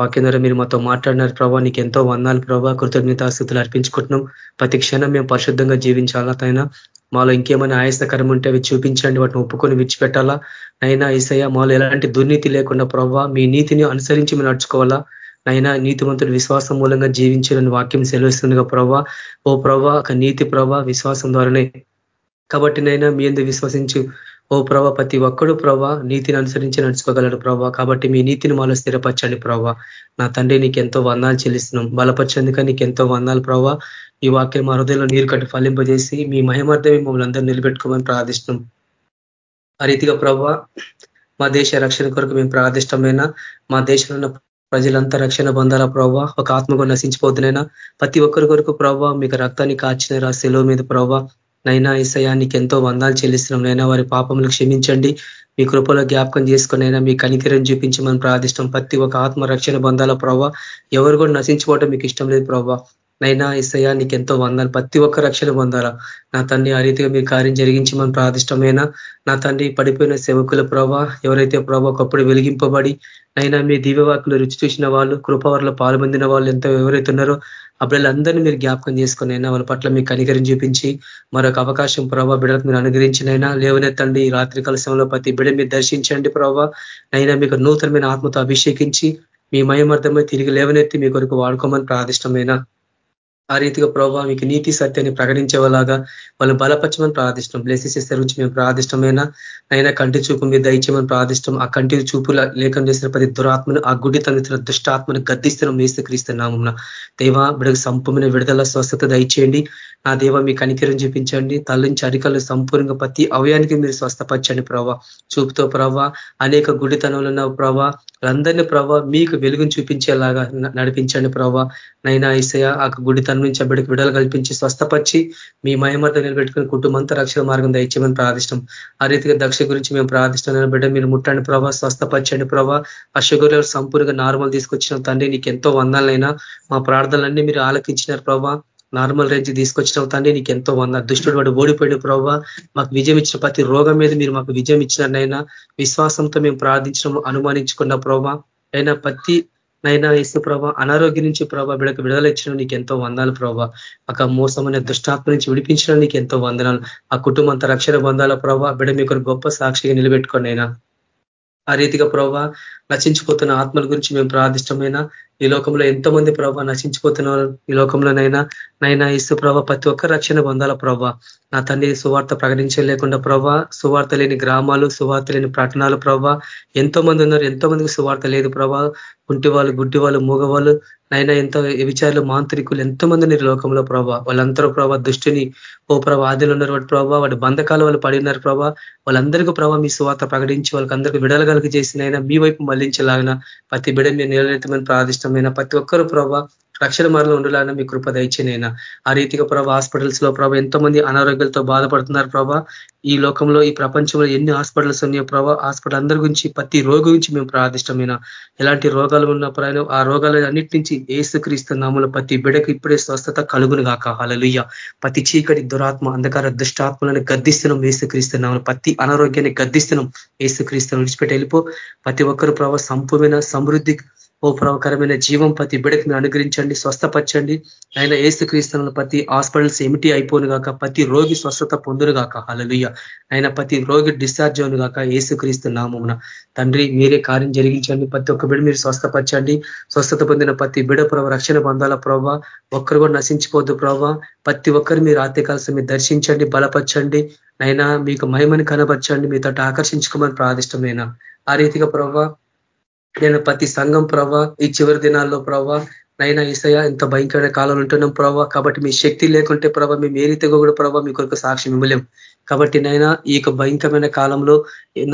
వాక్యం ద్వారా మీరు మాతో మాట్లాడినారు ప్రభావ నీకు ఎంతో వందాలు ప్రభావ కృతజ్ఞతాస్థుతులు అర్పించుకుంటున్నాం. ప్రతి క్షణం మేము పరిశుద్ధంగా జీవించాలా తైనా మాలో ఇంకేమైనా ఆయాసకరం ఉంటే అవి చూపించండి వాటిని ఒప్పుకొని విడిచిపెట్టాలా? నైనా ఈసయ మాలో ఎలాంటి దుర్నీతి లేకుండా ప్రభావ మీ నీతిని అనుసరించి మేము నడుచుకోవాలా? నైనా నీతివంతుడు విశ్వాసం మూలంగా జీవించాలని వాక్యం సెలవిస్తుందిగా ప్రభా ఓ ప్రభా ఒక నీతి ప్రభా విశ్వాసం ద్వారానే. కాబట్టి నైనా మీ ఎందు విశ్వసించు. ఓ ప్రభా ప్రతి ఒక్కడు ప్రభా నీతిని అనుసరించి నడుచుకోగలడు ప్రభా కాబట్టి మీ నీతిని మాలో స్థిరపరచండి ప్రభా నా తండ్రి నీకు ఎంతో వందాలు చెల్లిస్తున్నాం. బలపరిచేందుక నీకు ఎంతో వందాలు ప్రభా ఈ వాక్యం మా హృదయంలో నీరు కట్టి ఫలింపజేసి మీ మహిమార్థమే మమ్మల్ని అందరూ నిలబెట్టుకోమని ప్రార్థిస్తున్నాం. ఆ రీతిగా ప్రభావ మా దేశ రక్షణ కొరకు మేము ప్రార్థిష్టమైన మా దేశంలో ఉన్న ప్రజలంతా రక్షణ పొందాల ప్రభావ ఒక ఆత్మకు నశించిపోతున్నాయినా ప్రతి ఒక్కరి కొరకు ప్రభావ మీకు రక్తాన్ని కాచిన రాశిలో సెలవు మీద ప్రభావ నైనా ఈసయానికి ఎంతో వందాలు చెల్లిస్తున్నాం. నైనా వారి పాపములు క్షమించండి. మీ కృపలో జ్ఞాపకం చేసుకునైనా మీ కనికిరం చూపించమని ప్రార్థిష్టం ప్రతి ఒక్క ఆత్మ రక్షణ బంధాల ప్రభావ ఎవరు కూడా నశించుకోవటం మీకు ఇష్టం లేదు ప్రభావ నైనా ఇసయా నీకు ఎంతో వందాలు. ప్రతి ఒక్క రక్షణ పొందాలా. నా తండ్రి ఆ రీతిగా మీ కార్యం జరిగించి మనం ప్రార్థిష్టమైనా నా తండ్రి పడిపోయిన సేవకుల ప్రభా ఎవరైతే ప్రభా ఒకప్పుడు వెలిగింపబడి అయినా మీ దివ్యవాకులు రుచి చూసిన వాళ్ళు కృపవర్లో పాల్పొందిన వాళ్ళు ఎంతో ఎవరైతే ఉన్నారో అప్పుడలందరినీ మీరు జ్ఞాపకం చేసుకుని అయినా వాళ్ళ పట్ల మీకు కనికరిని చూపించి మరొక అవకాశం ప్రభావ బిడలకు మీరు అనుగ్రహించినైనా లేవనెత్తండి రాత్రి కలశంలో ప్రతి బిడ మీరు దర్శించండి ప్రభావ అయినా మీకు నూతనమైన ఆత్మతో అభిషేకించి మీ మయమర్థమై తిరిగి లేవనెత్తి మీ కొరకు వాడుకోమని ప్రాదిష్టమైన. ఆ రీతిగా ప్రభావ మీకు నీతి సత్యాన్ని ప్రకటించేలాగా వాళ్ళు బలపరచమని ప్రార్థిష్టం. బ్లెసెస్ ఇస్తే రుచి మేము ప్రార్థిష్టమైన? అయినా కంటి చూపు మీద దయచేయమని ప్రార్థిష్టం. ఆ కంటి చూపుల లేఖం చేసిన ప్రతి దురాత్మను ఆ గుడి తండ్రి దుష్టాత్మను గద్దిస్తున్నాం వేస్తూ క్రీస్తున్నామున్న దేవ బిడకు సంపూర్ణ విడుదల స్వస్థత దయచేయండి. నా దేవ మీ కనికిరం చూపించండి. తల్లించి అరికలు సంపూర్ణంగా ప్రతి అవయానికి మీరు స్వస్థపరచండి ప్రభావ. చూపుతో ప్రభా అనేక గుడితనంలో ఉన్న ప్రభావ వాళ్ళందరినీ ప్రభా మీకు వెలుగును చూపించేలాగా నడిపించండి ప్రభా నైనా ఇసయ ఆ గుడితనం నుంచి బిడ్డకు విడుదల కల్పించి స్వస్థపరిచి మీ మయమర్ద నిలబెట్టుకుని కుటుంబంతో రక్షణ మార్గం దయచేయమని ప్రార్థిష్టం. ఆ రీతిగా దక్ష గురించి మేము ప్రార్థిస్తున్నాం బిడ్డ మీరు ముట్టండి ప్రభావ స్వస్థపరచండి ప్రభావ ఆ షుగర్ లెవెల్ సంపూర్ణంగా నార్మల్ తీసుకొచ్చిన తండ్రి నీకు ఎంతో వందాలైనా మా ప్రార్థనలన్నీ మీరు ఆలకించినారు ప్రభావ నార్మల్ రేంజ్ తీసుకొచ్చిన తండ్రి నీకు ఎంతో వంద దుష్టుడు వాడు ఓడిపోయిన ప్రభావ మాకు విజయం ఇచ్చిన ప్రతి రోగం మీద మీరు మాకు విజయం ఇచ్చినారనైనా విశ్వాసంతో మేము ప్రార్థించడం అనుమానించుకున్న ప్రభావ అయినా ప్రతి నైనా ఇసు ప్రభా అనారోగ్యం నుంచి ప్రభా బిడకు విడుదల ఇచ్చిన నీకు ఎంతో వందాలు ప్రభావ ఒక మోసమైన దుష్టాత్మ నుంచి విడిపించిన నీకు ఎంతో వందనాలు. ఆ కుటుంబంతో రక్షణ బంధాల ప్రభావ బిడ మీకు గొప్ప సాక్షిగా నిలబెట్టుకోండి అయినా ఆ రీతిగా ప్రభావ రచించిపోతున్న ఆత్మల గురించి మేము ప్రార్థిష్టమైన ఈ లోకంలో ఎంతో మంది ప్రభావ నశించిపోతున్నారు. ఈ లోకంలోనైనా నైనా ఇసు ప్రభావ ప్రతి ఒక్క రక్షణ పొందాల ప్రభావ నా తండ్రి సువార్త ప్రకటించలేకుండా ప్రభా సువార్త లేని గ్రామాలు సువార్త లేని పట్టణాలు ప్రభా ఎంతో మంది ఉన్నారు ఎంతో మందికి సువార్త లేదు ప్రభా. కుంటి వాళ్ళు గుడ్డి వాళ్ళు మూగవాళ్ళు నైనా ఎంతో విచారాలు మాంత్రికులు ఎంతో మంది ఉన్నారు లోకంలో ప్రభా. వాళ్ళందరూ ప్రభా దుష్టిని ఓ ప్రభా ఆదిలో ఉన్నారు వాటి ప్రభావ వాటి బంధకాలు వాళ్ళు పడినారు ప్రభా. వాళ్ళందరికీ ప్రభావ మీ సువార్త ప్రకటించి వాళ్ళకి అందరికీ విడలగలిగి చేసినైనా మీ వైపు మళ్ళించలాగిన ప్రతి బిడ మీరు నిలనెత్తమని ప్రాదిష్టమైన ప్రతి ఒక్కరు ప్రభా రక్షణ మార్గంలో ఉండాలని మీ కృప దయచేనైనా ఆ రీతిగా ప్రభా హాస్పిటల్స్లో ప్రభా ఎంతో మంది అనారోగ్యాలతో బాధపడుతున్నారు ప్రభా. ఈ లోకంలో ఈ ప్రపంచంలో ఎన్ని హాస్పిటల్స్ ఉన్నాయో ప్రభా హాస్పిటల్ అందరి గురించి ప్రతి రోగి గురించి మేము ప్రార్థిష్టమైన. ఎలాంటి రోగాలు ఉన్నప్పుడు ఆ రోగాల అన్నిటి నుంచి ఏసుక్రీస్తున్నాములు ప్రతి బిడకు ఇప్పుడే స్వస్థత కలుగును కాక హలలుయ్య ప్రతి చీకటి దురాత్మ అంధకార దుష్టాత్మలను గద్దిస్తున్నాం ఏసుక్రీస్తున్నాము ప్రతి అనారోగ్యాన్ని గద్దిస్తున్నాం ఏసుక్రీస్తును విడిచిపెట్టి వెళ్ళిపో. ప్రతి ఒక్కరు ప్రభావ సంపూర్ణ సమృద్ధి ఓ ప్రభకరమైన జీవం ప్రతి బిడకను మీరు అనుగ్రహించండి స్వస్థపరచండి. ఆయన ఏసుక్రీస్తున్న ప్రతి హాస్పిటల్స్ ఏమిటి అయిపోను గాక ప్రతి రోగి స్వస్థత పొందును గాక. హలలుయ్య ఆయన ప్రతి రోగి డిశ్చార్జ్ అవును గాక ఏసుక్రీస్తు నామమున. తండ్రి మీరే కార్యం జరిగించండి. ప్రతి ఒక్క బిడ మీరు స్వస్థపరచండి. స్వస్థత పొందిన ప్రతి బిడ ప్రభ రక్షణ బంధాల ప్రభావ ఒక్కరు కూడా నశించిపోద్దు ప్రభావ ప్రతి ఒక్కరు మీరు ఆత్యకాల్సి మీరు దర్శించండి బలపరచండి. నైనా మీకు మహిమని కనపరచండి మీతో ఆకర్షించుకోమని ప్రాదిష్టమైన ఆ రీతిగా ప్రభావ నేను ప్రతి సంఘం ప్రభా ఈ చివరి దినాల్లో ప్రభా నైనా ఈసయ ఇంత భయంకరమైన కాలంలో ఉంటున్నాం ప్రభావ కాబట్టి మీ శక్తి లేకుంటే ప్రభావ మేము ఏ రీతిగా కూడా ప్రభావ మీ కొరకు సాక్షి ఇవ్వలేం. కాబట్టి నైనా ఈ యొక్క భయంకరమైన కాలంలో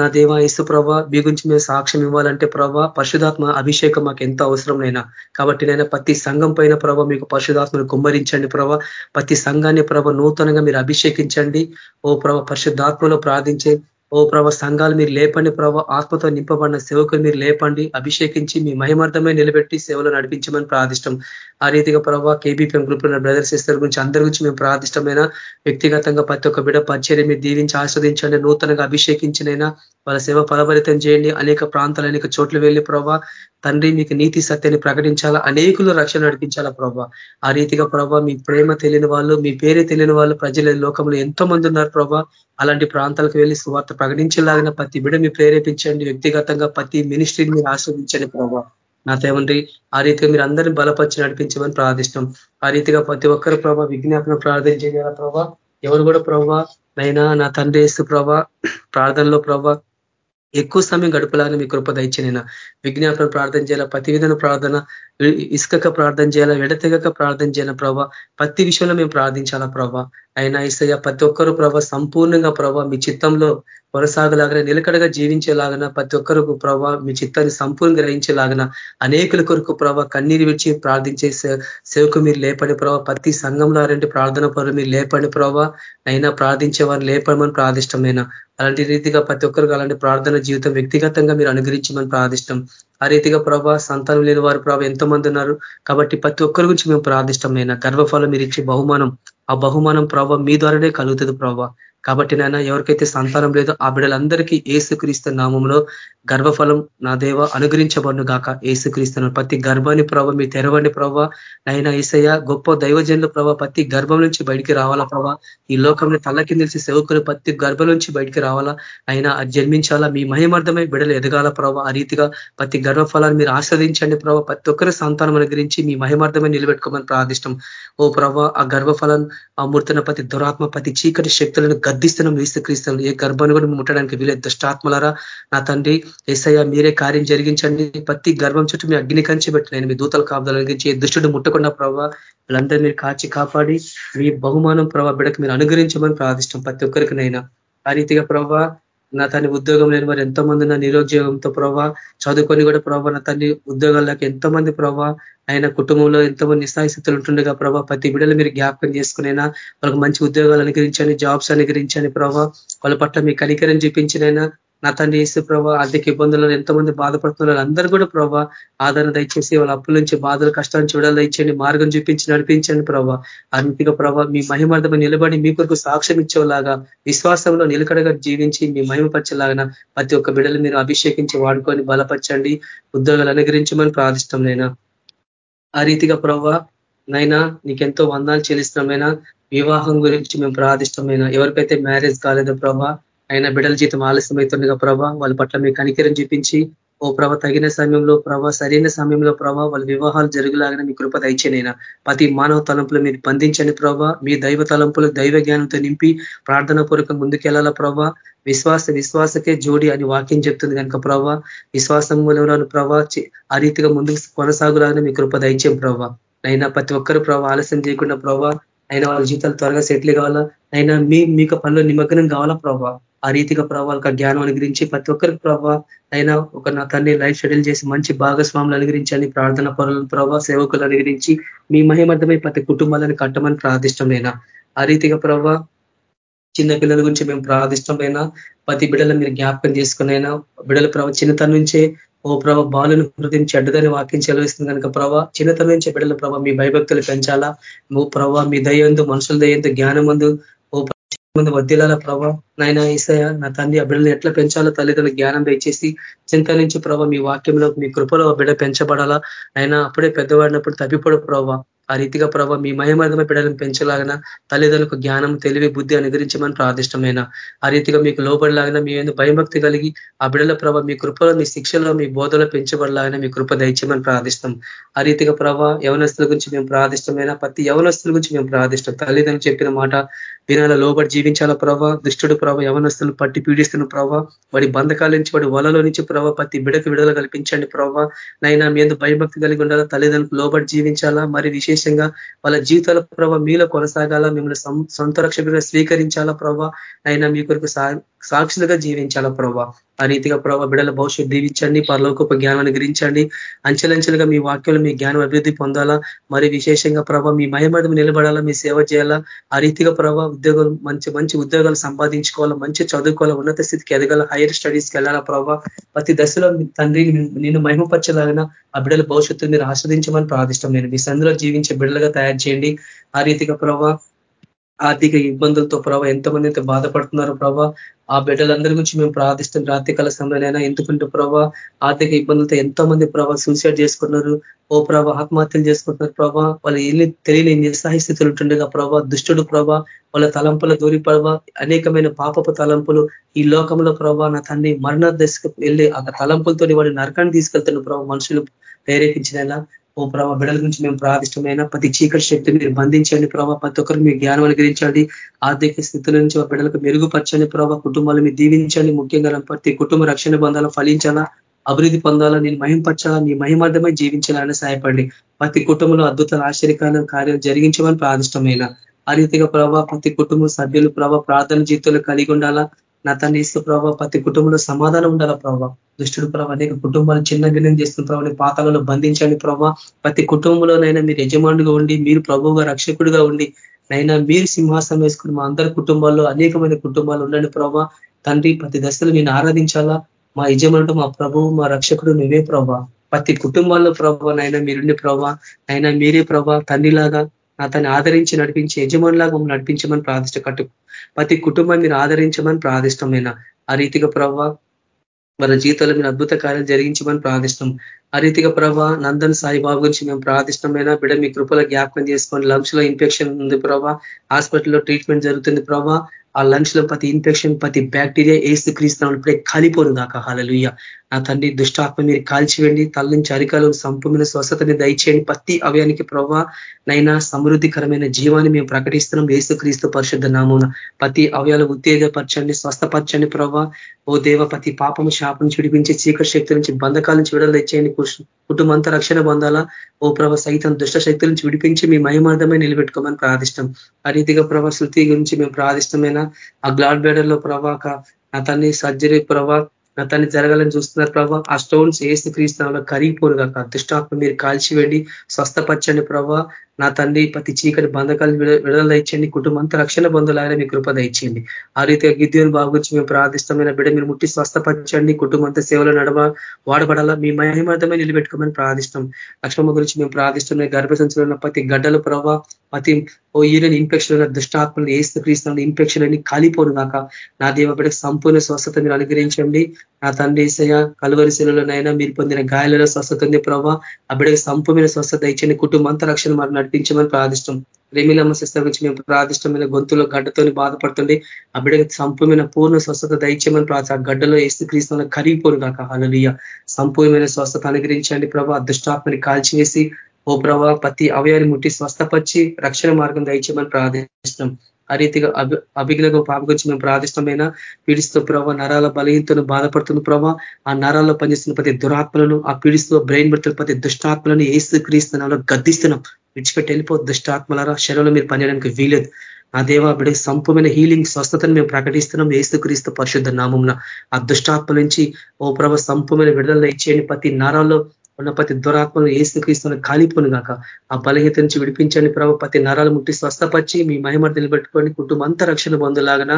నా దేవా ఇసు ప్రభా మీ గురించి మేము సాక్ష్యం ఇవ్వాలంటే ప్రభా పరిశుధాత్మ అభిషేకం మాకు ఎంత అవసరం నైనా. కాబట్టి నైనా ప్రతి సంఘం పైన ప్రభావ మీకు పరిశుధాత్మను కుమ్మరించండి ప్రభా. ప్రతి సంఘాన్ని ప్రభ నూతనంగా మీరు అభిషేకించండి. ఓ ప్రభ పరిశుద్ధాత్మలో ప్రార్థించే ఓ ప్రభ సంఘాలు మీరు లేపండి ప్రభ ఆత్మతో నింపబడిన సేవకులు మీరు లేపండి అభిషేకించి మీ మహిమార్థమే నిలబెట్టి సేవలు నడిపించమని ప్రార్థిష్టం. ఆ రీతిగా ప్రభావ కేబీపీఎం గ్రూప్లో బ్రదర్ సిస్టర్ గురించి అందరి గురించి మేము ప్రార్థిష్టమైన వ్యక్తిగతంగా ప్రతి ఒక్క బిడ పరిచర్య మీరు దీవించి ఆస్వాదించండి నూతనంగా అభిషేకించినైనా వాళ్ళ సేవ ఫలభరితం చేయండి అనేక ప్రాంతాలు అనేక చోట్ల వెళ్ళి ప్రభావ తండ్రి మీకు నీతి సత్యాన్ని ప్రకటించాలా అనేకులు రక్షణ నడిపించాలా ప్రభా. ఆ రీతిగా ప్రభావ మీ ప్రేమ తెలియని వాళ్ళు మీ పేరే తెలియని వాళ్ళు ప్రజల లోకంలో ఎంతో మంది ఉన్నారు ప్రభా. అలాంటి ప్రాంతాలకు వెళ్ళి సువార్త ప్రకటించేలాగిన ప్రతి బిడ మీ ప్రేరేపించండి వ్యక్తిగతంగా ప్రతి మినిస్ట్రీని మీరు ఆస్వాదించండి ప్రభా. నా తేవండి ఆ రీతిగా మీరు అందరినీ బలపరిచి నడిపించమని ప్రార్థిస్తాం ఆ రీతిగా ప్రతి ఒక్కరు ప్రభావ విజ్ఞాపన ప్రార్థన చేయాల ప్రభా. ఎవరు కూడా ప్రభావ నైనా నా తండ్రి వేస్తూ ప్రభా ప్రార్థనలో ప్రభా ఎక్కువ సమయం గడపలాగా మీ కృప దయచేనైనా విజ్ఞాపన ప్రార్థన చేయాలా? ప్రతి విధాన ప్రార్థన ఇసుకక ప్రార్థన చేయాలా? ఎడతెగక ప్రార్థన చేయాలా ప్రభావ ప్రతి విషయంలో మేము ప్రార్థించాలా ప్రభా? అయినా ఇసయ్య ప్రతి ఒక్కరు ప్రభా సంపూర్ణంగా ప్రభా మీ చిత్తంలో కొనసాగలాగన నిలకడగా జీవించేలాగన ప్రతి ఒక్కరికి ప్రభా మీ చిత్తాన్ని సంపూర్ణంగా గ్రహించేలాగన అనేకుల కొరకు ప్రభా కన్నీరు విడిచి ప్రార్థించే సేవకు మీరు లేపడి ప్రభా. ప్రతి సంఘంలో రెండు ప్రార్థన పనులు మీరు లేపండి ప్రభావ అయినా ప్రార్థించే వారు లేపడమని ప్రార్థిష్టమైన అలాంటి రీతిగా ప్రతి ఒక్కరికి అలాంటి ప్రార్థన జీవితం వ్యక్తిగతంగా మీరు అనుగ్రహించమని ప్రార్థిష్టం. ఆ రీతిగా ప్రభా సంతానం లేని వారు ప్రభావ ఎంతో మంది ఉన్నారు. కాబట్టి ప్రతి ఒక్కరి గురించి మేము ప్రార్థిష్టమైన గర్వఫలం మీరు ఇచ్చే బహుమానం. ఆ బహుమానం ప్రభావ మీ ద్వారానే కలుగుతుంది ప్రభావ కాబట్టి నాయన ఎవరికైతే సంతానం లేదో ఆ బిడ్డలందరికీ ఏసుక్రీస్తు నామంలో గర్భఫలం నా దేవ అనుగ్రహించబడును గాక. ఏసుక్రీస్తున్నాను ప్రతి గర్భాన్ని ప్రభావ మీ తెరవండి ప్రభావ నైనా ఈసయ్య గొప్ప దైవజనుల ప్రభావ ప్రతి గర్భం నుంచి బయటికి రావాలా ప్రభావ ఈ లోకంలో తల్లకి నిలిచి సేవకులు ప్రతి గర్భం నుంచి బయటికి రావాలా. అయినా అది జన్మించాలా. మీ మహిమార్థమై బిడలు ఎదగాల ప్రభావ ఆ రీతిగా ప్రతి గర్భఫలాన్ని మీరు ఆస్వాదించండి ప్రభావ ప్రతి ఒక్కరి సంతానం అనుగ్రహించి మీ మహిమార్థమై నిలబెట్టుకోమని ప్రార్థిష్టం. ఓ ప్రభావ ఆ గర్భఫలం ఆ మూర్తన ప్రతి దురాత్మ ప్రతి చీకటి శక్తులను గద్దిస్తున్నాం వీస్తక్రీస్తున్నాం ఏ గర్భాన్ని కూడా ముట్టడానికి వీలేదు దుష్టాత్మలారా నా తండ్రి ఏసయ్య మీరే కార్యం జరిగించండి. ప్రతి గర్భం చుట్టూ మీ అగ్ని కంచి పెట్టిన మీ దూతలు కాపుదలగించి ఏ దుష్టుడు ముట్టకుండా ప్రభావ వీళ్ళందరూ మీరు కాచి కాపాడి మీ బహుమానం ప్రభావ బిడకు మీరు అనుగ్రహించమని ప్రార్థిష్టం ప్రతి ఒక్కరికినైనా. ఆ రీతిగా ప్రభావ నా తన ఉద్యోగం లేని వారు ఎంతో మంది నా నిరుద్యోగంతో ప్రభావ చదువుకొని కూడా ప్రభావ నా తల్లి ఉద్యోగాల్లోకి ఎంతో మంది ప్రభావ ఆయన కుటుంబంలో ఎంతో మంది నిస్తాయిస్థితులు ఉంటుండగా ప్రభావ ప్రతి బిడ్డలు మీరు జ్ఞాపకం చేసుకునైనా వాళ్ళకి మంచి ఉద్యోగాలు అనుగ్రహించండి జాబ్స్ అనుగ్రహించండి ప్రభావ వాళ్ళ పట్ల మీ కనికరం చూపించినైనా నా తండ్రి వేసే ప్రభావ ఆర్థిక ఇబ్బందులను ఎంతమంది బాధపడుతున్నారు. అందరూ కూడా ప్రభావ ఆదరణ దయచేసి వాళ్ళ అప్పుల నుంచి బాధలు కష్టాలు చూడాలి ఇచ్చండి మార్గం చూపించి నడిపించండి ప్రభావ అన్నిటిగా ప్రభావ మీ మహిమార్థమై నిలబడి మీ కొరకు సాక్ష్యం ఇచ్చేలాగా విశ్వాసంలో నిలకడగా జీవించి మీ మహిమపరచేలాగా ప్రతి ఒక్క బిడ్డలు మీరు అభిషేకించి వాడుకొని బలపరచండి ఉద్యోగాలు అనుగ్రహించమని ప్రార్థిష్టం నైనా ఆ రీతిగా ప్రభావ నైనా నీకెంతో వందాలు చెల్లిస్తున్నామైనా వివాహం గురించి మేము ప్రార్థిష్టమైన ఎవరికైతే మ్యారేజ్ కాలేదో ప్రభా అయినా బిడల జీతం ఆలస్యమవుతుండగా ప్రభా వాళ్ళ పట్ల మీ కనికరం చూపించి ఓ ప్రభ తగిన సమయంలో ప్రభ సరైన సమయంలో ప్రభ వాళ్ళ వివాహాలు జరుగులాగిన మీ కృప దయచేనైనా ప్రతి మానవ తలంపులు మీరు బంధించండి ప్రభ. మీ దైవ తలంపులు దైవ జ్ఞానంతో నింపి ప్రార్థన పూర్వకం ముందుకెళ్ళాల ప్రభా. విశ్వాస విశ్వాసకే జోడి అని వాక్యం చెప్తుంది కనుక ప్రభా. విశ్వాసం మూలంలోని ప్రభా ఆ రీతిగా ముందుకు కొనసాగులాగిన మీ కృప దయచేం ప్రభా. అయినా ప్రతి ఒక్కరు ప్రభా ఆలస్యం చేయకుండా ప్రభా అయినా వాళ్ళ జీవితాలు త్వరగా సెటిల్ కావాలా? అయినా మీ మీకు పనులు నిమగ్నం కావాలా ప్రభావ ఆ రీతిగా ప్రభావాలకు జ్ఞానం అనుగ్రహించి ప్రతి ఒక్కరికి ప్రభావ అయినా ఒక నా తల్లి లైఫ్ షెడ్యూల్ చేసి మంచి భాగస్వాములు అనుగ్రహించండి ప్రార్థన పనులను ప్రభావ సేవకులు అనుగ్రహించి మీ మహిమర్థమై ప్రతి కుటుంబాలను కట్టమని ప్రార్థిష్టమైనా ఆ రీతిగా ప్రభావ చిన్న పిల్లల గురించి మేము ప్రార్థిష్టమైనా ప్రతి బిడ్డలను మీరు జ్ఞాపకం చేసుకునైనా బిడ్డల ప్రభావ చిన్నతనం నుంచే ఓ ప్రభ బాలును హృదయం చెడ్డదని వాక్యం చెలవిస్తుంది కనుక ప్రభావ చిన్నతనం నుంచి బిడ్డల ప్రభావ మీ భయభక్తులు పెంచాలా. ఓ ప్రభావ మీ దయందు మనుషుల దయందు జ్ఞానమందు ముందు వద్దిలాల ప్రభావ నాయన ఈసయ నా తండ్రి ఆ బిడ్డలు ఎట్లా పెంచాలో తల్లిదండ్రులు జ్ఞానం దయచేసి చింత నుంచి ప్రభావ మీ వాక్యంలో మీ కృపలో బిడ్డ పెంచబడాలా? ఆయన అప్పుడే పెద్దవాడినప్పుడు తప్పిపోడు ప్రభావ ఆ రీతిగా ప్రభావ మీ మయమర్గమ బిడ్డలను పెంచలాగిన తల్లిదండ్రులకు జ్ఞానం తెలివి బుద్ధి అనుగ్రహించమని ప్రార్థిష్టమైన. ఆ రీతిగా మీకు లోబడలాగిన మీ ఎందుకు భయభక్తి కలిగి ఆ బిడ్డల ప్రభావ మీ కృపలో మీ శిక్షలో మీ బోధలో పెంచబడలాగిన మీ కృప దయచేమని ప్రార్థిస్తాం ఆ రీతిగా ప్రభావ యవనస్తుల గురించి మేము ప్రార్థిష్టమైన ప్రతి యవనస్తుల గురించి మేము ప్రార్థిష్టం. తల్లిదండ్రులు చెప్పిన మాట వినాల లోబడి జీవించాల ప్రభావ దుష్టుడు ప్రభావ యవనస్తులు పట్టి పీడిస్తున్న ప్రభావ వాడి బంధకాల నుంచి వాడి వలలో నుంచి ప్రభావ ప్రతి బిడకు విడుదల కల్పించండి ప్రభావ నైనా మీ ఎందుకు భయభక్తి కలిగి ఉండాలా? తల్లిదండ్రులకు లోబడి జీవించాలా? మరి విశేషంగా వాళ్ళ జీవితాల ప్రభావ మీలో కొనసాగాల? మిమ్మల్ని సొంత రక్షకుగా స్వీకరించాలా ప్రభావ అయినా మీ కొరకు సాక్షులుగా జీవించాలా ప్రభావ ఆ రీతిగా ప్రభావ బిడల భవిష్యత్తు దీవించండి పరలోకపు జ్ఞానాన్ని గ్రహించండి. అంచెలంచెలుగా మీ వాక్యంలో మీ జ్ఞానం అభివృద్ధి పొందాలా మరి విశేషంగా ప్రభావ మీ మయమడి నిలబడాలా మీ సేవ చేయాలా ఆ రీతిగా ప్రభావ ఉద్యోగాలు మంచి మంచి ఉద్యోగాలు సంపాదించుకోవాలా మంచి చదువుకోవాలా ఉన్నత స్థితికి ఎదగాల హైయర్ స్టడీస్కి వెళ్ళాలా ప్రభావ ప్రతి దశలో తండ్రి నేను మహిమపరచలాగిన ఆ బిడ్డల భవిష్యత్తు మీరు ఆస్వాదించమని ప్రార్థిష్టం నేను మీ సందులో జీవించే బిడ్డలుగా తయారు చేయండి. ఆ రీతిగా ప్రభావ ఆర్థిక ఇబ్బందులతో ప్రభావ ఎంతమంది అయితే బాధపడుతున్నారు ప్రభావ ఆ బిడ్డలందరి గురించి మేము ప్రార్థిస్తాం. రాత్రికాల సమయంలోనైనా ఎందుకంటే ప్రభా ఆర్థిక ఇబ్బందులతో ఎంతో మంది ప్రభావ సూసైడ్ చేసుకున్నారు ఓ ప్రభావ ఆత్మహత్యలు చేసుకుంటున్నారు ప్రభావ వాళ్ళు ఎన్ని తెలియని నిస్సాహి స్థితులు ఉంటుండగా ప్రభావ దుష్టుడు ప్రభావ వాళ్ళ తలంపుల దూరి ప్రభా అనేకమైన పాపపు తలంపులు ఈ లోకంలో ప్రభా నా తండ్రి మరణ దశకు వెళ్ళి ఆ తలంపులతో వాడి నరకాన్ని తీసుకెళ్తున్న ప్రభావ మనుషులు ప్రేరేపించిన ఓ ప్రభావ బిడల గురించి మేము ప్రాదిష్టమైన ప్రతి చీకటి శక్తి మీరు బంధించండి ప్రభావ ప్రతి ఒక్కరికి మీ జ్ఞానం అనుగ్రహించండి. ఆర్థిక స్థితుల నుంచి బిడ్డలకు మెరుగుపరచండి ప్రభావ కుటుంబాలు మీరు దీవించండి. ముఖ్యంగా ప్రతి కుటుంబ రక్షణ బంధాలు ఫలించాలా అభివృద్ధి పొందాలా నేను మహింపరచాలా నీ మహిమార్థమై జీవించాలని సహాయపడి ప్రతి కుటుంబంలో అద్భుతాలు ఆశ్చర్యకాల కార్యం జరిగించమని ప్రాదిష్టమైన ఆ రీతిగా ప్రభావ ప్రతి కుటుంబ సభ్యులు ప్రభావ ప్రార్థన జీవితంలో కలిగి ఉండాలా నా తన ఇసు ప్రభావ ప్రతి కుటుంబంలో సమాధానం ఉండాలా ప్రభావ దుష్టుడు ప్రభావ అనేక కుటుంబాలు చిన్న గిన్నెం చేస్తున్న ప్రభావ పాతాలలో బంధించండి ప్రభావ ప్రతి కుటుంబంలోనైనా మీరు యజమానుగా ఉండి మీరు ప్రభువుగా రక్షకుడిగా ఉండి నైనా మీరు సింహాసనం వేసుకుని మా అందరి కుటుంబాల్లో అనేకమైన కుటుంబాలు ఉండండి ప్రభావ తండ్రి ప్రతి దశలు నేను ఆరాధించాలా? మా యజమానుడు మా ప్రభువు మా రక్షకుడు నువ్వే ప్రభా. ప్రతి కుటుంబాల్లో ప్రభావ నైనా మీరుండి ప్రభా. నైనా మీరే ప్రభా తండ్రిలాగా అతన్ని ఆదరించి నడిపించి యజమానులాగా నడిపించమని ప్రార్థించ కట్టు ప్రతి కుటుంబాన్ని మీరు ఆదరించమని ప్రార్థిష్టమైన ఆ రీతిగా ప్రవ్వ మన జీవితంలో మీరు అద్భుత కార్యాలు జరిగించమని ప్రార్థిష్టం ఆ రీతిగా ప్రభా నందన్ సాయిబాబు గురించి మేము ప్రార్థిష్టమైన బిడ్డ మీ కృపల జ్ఞాపకం చేసుకోండి లంగ్స్లో ఇన్ఫెక్షన్ ఉంది ప్రభా హాస్పిటల్లో ట్రీట్మెంట్ జరుగుతుంది ప్రభా ఆ లంగ్స్లో ప్రతి ఇన్ఫెక్షన్ ప్రతి బ్యాక్టీరియా ఏసు క్రీస్తున్నాం ఇప్పుడే కాలిపోను దాకా హాలలుయ్య నా తండ్రి దుష్టాత్మ మీరు కాల్చివేయండి. తల నుంచి అరికాలు సంపమైన స్వస్థతని దయచేయండి. ప్రతి అవయానికి ప్రభావ నైనా సమృద్ధికరమైన జీవాన్ని మేము ప్రకటిస్తున్నాం. ఏసు క్రీస్తు పరిశుద్ధ నామూన ప్రతి అవయాలు ఉత్తేజపరచండి స్వస్థపరచండి ప్రభావ ఓ దేవ ప్రతి పాపము శాపం చిడిపించి చీకటి శక్తి నుంచి బంధకాల నుంచి విడుదల తెచ్చేయండి కుటుంబంతా రక్షణ పొందాలా? ఓ ప్రభ సైతం దుష్ట శక్తుల నుంచి విడిపించి మీ మహిమార్థమై నిలబెట్టుకోమని ప్రార్థిష్టం. ఆ రీతిగా ప్రభా శృతి గురించి మేము ప్రార్థిష్టమైన? ఆ గ్లాడ్ బేడర్లో ప్రభాక అతన్ని సర్జరీ ప్రభా గతాన్ని జరగాలని చూస్తున్నారు ప్రభా. ఆ స్టోన్స్ ఏసు క్రీస్తులో కరిగిపోరు కాక దుష్టాత్మ మీరు కాల్చివేండి స్వస్థపరచండి ప్రభా. నా తండ్రి ప్రతి చీకటి బంధకాలు విడుదల ఇచ్చండి కుటుంబంతో రక్షణ బంధువులాగానే మీ కృప దయచేయండి. ఆ రీతిగా గిద్యోని బాబు గురించి మేము ప్రార్థిస్తామైన బిడ్డ మీరు ముట్టి స్వస్థపరచండి కుటుంబంతో సేవలు నడవ వాడబడాలా. మీ మహిమార్థమే నిలబెట్టుకోమని ప్రార్థిస్తాం లక్ష్మమ్మ గురించి మేము ప్రార్థిస్తున్నాం. గర్భ సంచులు ప్రతి గడ్డలు ప్రభావ ప్రతి ఓ ఈరని ఇన్ఫెక్షన్ ఉన్న దుష్టాత్మలు ఏసు క్రీస్తున్న ఇన్ఫెక్షన్ అని కాలిపోను కాక నా దేవ బిడ్డకు సంపూర్ణ స్వస్థత మీరు అనుగ్రహించండి. నా తండ్రి ఈసయ కలువరిశీలలోనైనా మీరు పొందిన గాయాలలో స్వస్థత ఉంది ప్రభావ ఆ బిడ్డకు సంపూర్ణ స్వస్థత ఇచ్చండి కుటుంబంతా రక్షణ మరి నడిపించమని ప్రార్థిష్టం. రెమిలమ్మ సిస్టర్ గురించి మేము ప్రార్థిష్టమైన గొంతులో గడ్డతోని బాధపడుతుంది ఆ బిడ్డకి సంపూర్ణ పూర్ణ స్వస్థత దయచేయమని ప్రార్థ ఆ గడ్డలో ఏసు క్రీస్తున్న కరిగిపోను కాక అలలియ సంపూర్ణమైన స్వస్థత అనుగ్రహించండి ప్రభా దుష్టాత్మని కాల్చివేసి ఓ ప్రభా ప్రతి అవయాన్ని ముట్టి స్వస్థపరిచి రక్షణ మార్గం దయచేయమని ప్రార్థిస్తున్నాం. ఆ రీతిగా అభి అభిజ్ఞకు పాప గురించి మేము ప్రార్థిష్టమైన పీడిస్తూ ప్రభావ నరాల బలహీనతను బాధపడుతున్న ప్రభావ ఆ నరాల్లో పనిచేస్తున్న ప్రతి దురాత్మలను ఆ పీడిస్తూ బ్రెయిన్ పెడుతున్న ప్రతి దుష్టాత్మలను ఏసు క్రీస్తునాలో గద్దిస్తున్నాం. విడిచిపెట్టి వెళ్ళిపో దుష్టాత్మలారా శరీరంలో మీరు పనిచేయడానికి వీలేదు ఆ దేవ బిడ్డకి సంపూర్ణ హీలింగ్ స్వస్థతను మేము ప్రకటిస్తున్నాం. ఏసుక్రీస్తు పరిశుద్ధ నామంన ఆ దుష్టాత్మ నుంచి ఓ ప్రభ సంపూర్ణ విడుదల ఇచ్చేయండి ప్రతి నరాల్లో ఉన్న ప్రతి దురాత్మను ఏసుక్రీస్తులను కాలిపోను గాక. ఆ బలహీత నుంచి విడిపించండి ప్రభు. ప్రతి నరాలు ముట్టి స్వస్థపరిచి మీ మహిమ నిలబెట్టుకొని కుటుంబంత రక్షణ బంధులాగన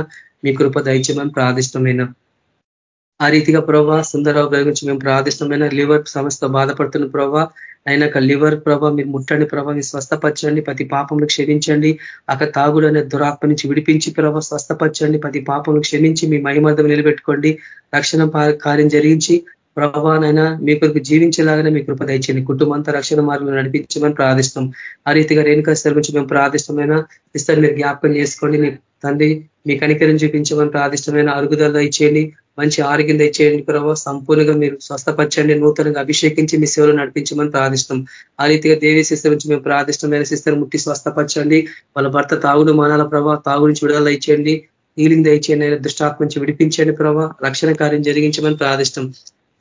మీ కృప దయచేయమని ప్రాదిష్టమైన ఆ రీతిగా ప్రభావ సుందరరావు గారి గురించి మేము ప్రాదిష్టమైన లివర్ సమస్యతో బాధపడుతున్న ప్రభావ అయినాక లివర్ ప్రభావ మీరు ముట్టండి ప్రభావ మీరు స్వస్థపరచండి. ప్రతి పాపంను క్షమించండి. అక్కడ తాగుడు అనే దురాత్మ నుంచి విడిపించి ప్రభావ స్వస్థపరచండి. ప్రతి పాపంను క్షమించి మీ మహిమర్థం నిలబెట్టుకోండి. రక్షణ కార్యం జరిగించి ప్రభానైనా మీ కొరకు జీవించేలాగానే మీ కృప దయచేయండి. కుటుంబంతా రక్షణ మార్గంలో నడిపించమని ప్రార్థిస్తాం ఆ రీతిగా రేణుకాస్తారు గురించి మేము ప్రార్థిష్టమైన ఇస్తారు మీరు జ్ఞాపకం చేసుకోండి. మీ తండ్రి మీ కనికరం చూపించమని ప్రార్థిష్టమైన అరుగుదల దయచేయండి. మంచి ఆరోగ్యం దయచేయండి ప్రభావ సంపూర్ణంగా మీరు స్వస్థపరచండి. నూతనంగా అభిషేకించి మీ సేవలు నడిపించమని ప్రార్థిస్తాం ఆ రీతిగా దేవి శిస్తర్ నుంచి మేము ప్రార్థిష్టమైన శిస్తర్ ముట్టి స్వస్థపరచండి. వాళ్ళ భర్త తాగుడు మానాల ప్రభావ తాగు నుంచి విడుదల ఇచ్చేయండి హీలింగ్ దయచేయండి. దుష్టాత్మ నుంచి విడిపించండి ప్రభావ రక్షణ కార్యం జరిగించమని ప్రార్థిష్టం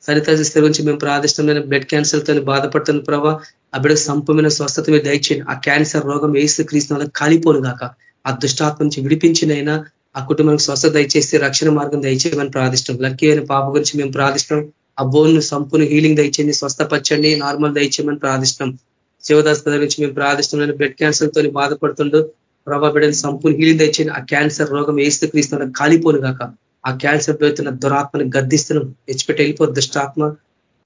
సరితా సిస్టర్ గురించి మేము ప్రాదిష్టమైన బ్లడ్ క్యాన్సర్తో బాధపడుతున్న ప్రభావ ఆ బిడ్డ సంపూర్ణ స్వస్థత మీద దయచేయండి. ఆ క్యాన్సర్ రోగం వేసి క్రీస్తు కాలిపోను గాక ఆ దుష్టాత్మ నుంచి విడిపించినైనా ఆ కుటుంబానికి స్వస్థత దయచేసి రక్షణ మార్గం దయచేయమని ప్రార్థిష్టం లక్కీ అయిన పాప గురించి మేము ప్రార్థిస్తాం ఆ బోన్ సంపూర్ణ హీలింగ్ దయచేయండి స్వస్థపరచండి నార్మల్ దయచేయమని ప్రార్థిష్టం శివదాస్ నుంచి మేము ప్రార్థిష్టం బ్లడ్ క్యాన్సర్ తోని బాధపడుతుండో. ప్రభా బిడ్డని సంపూర్ణ హీలింగ్ దయచేయండి. ఆ క్యాన్సర్ రోగం వేస్తే క్రీస్తు కాలిపోను కాక ఆ క్యాన్సర్ పెడుతున్న దురాత్మని గద్దిస్తున్నాం. హెచ్చిపెట్టి వెళ్ళిపోద్దు దుష్టాత్మ.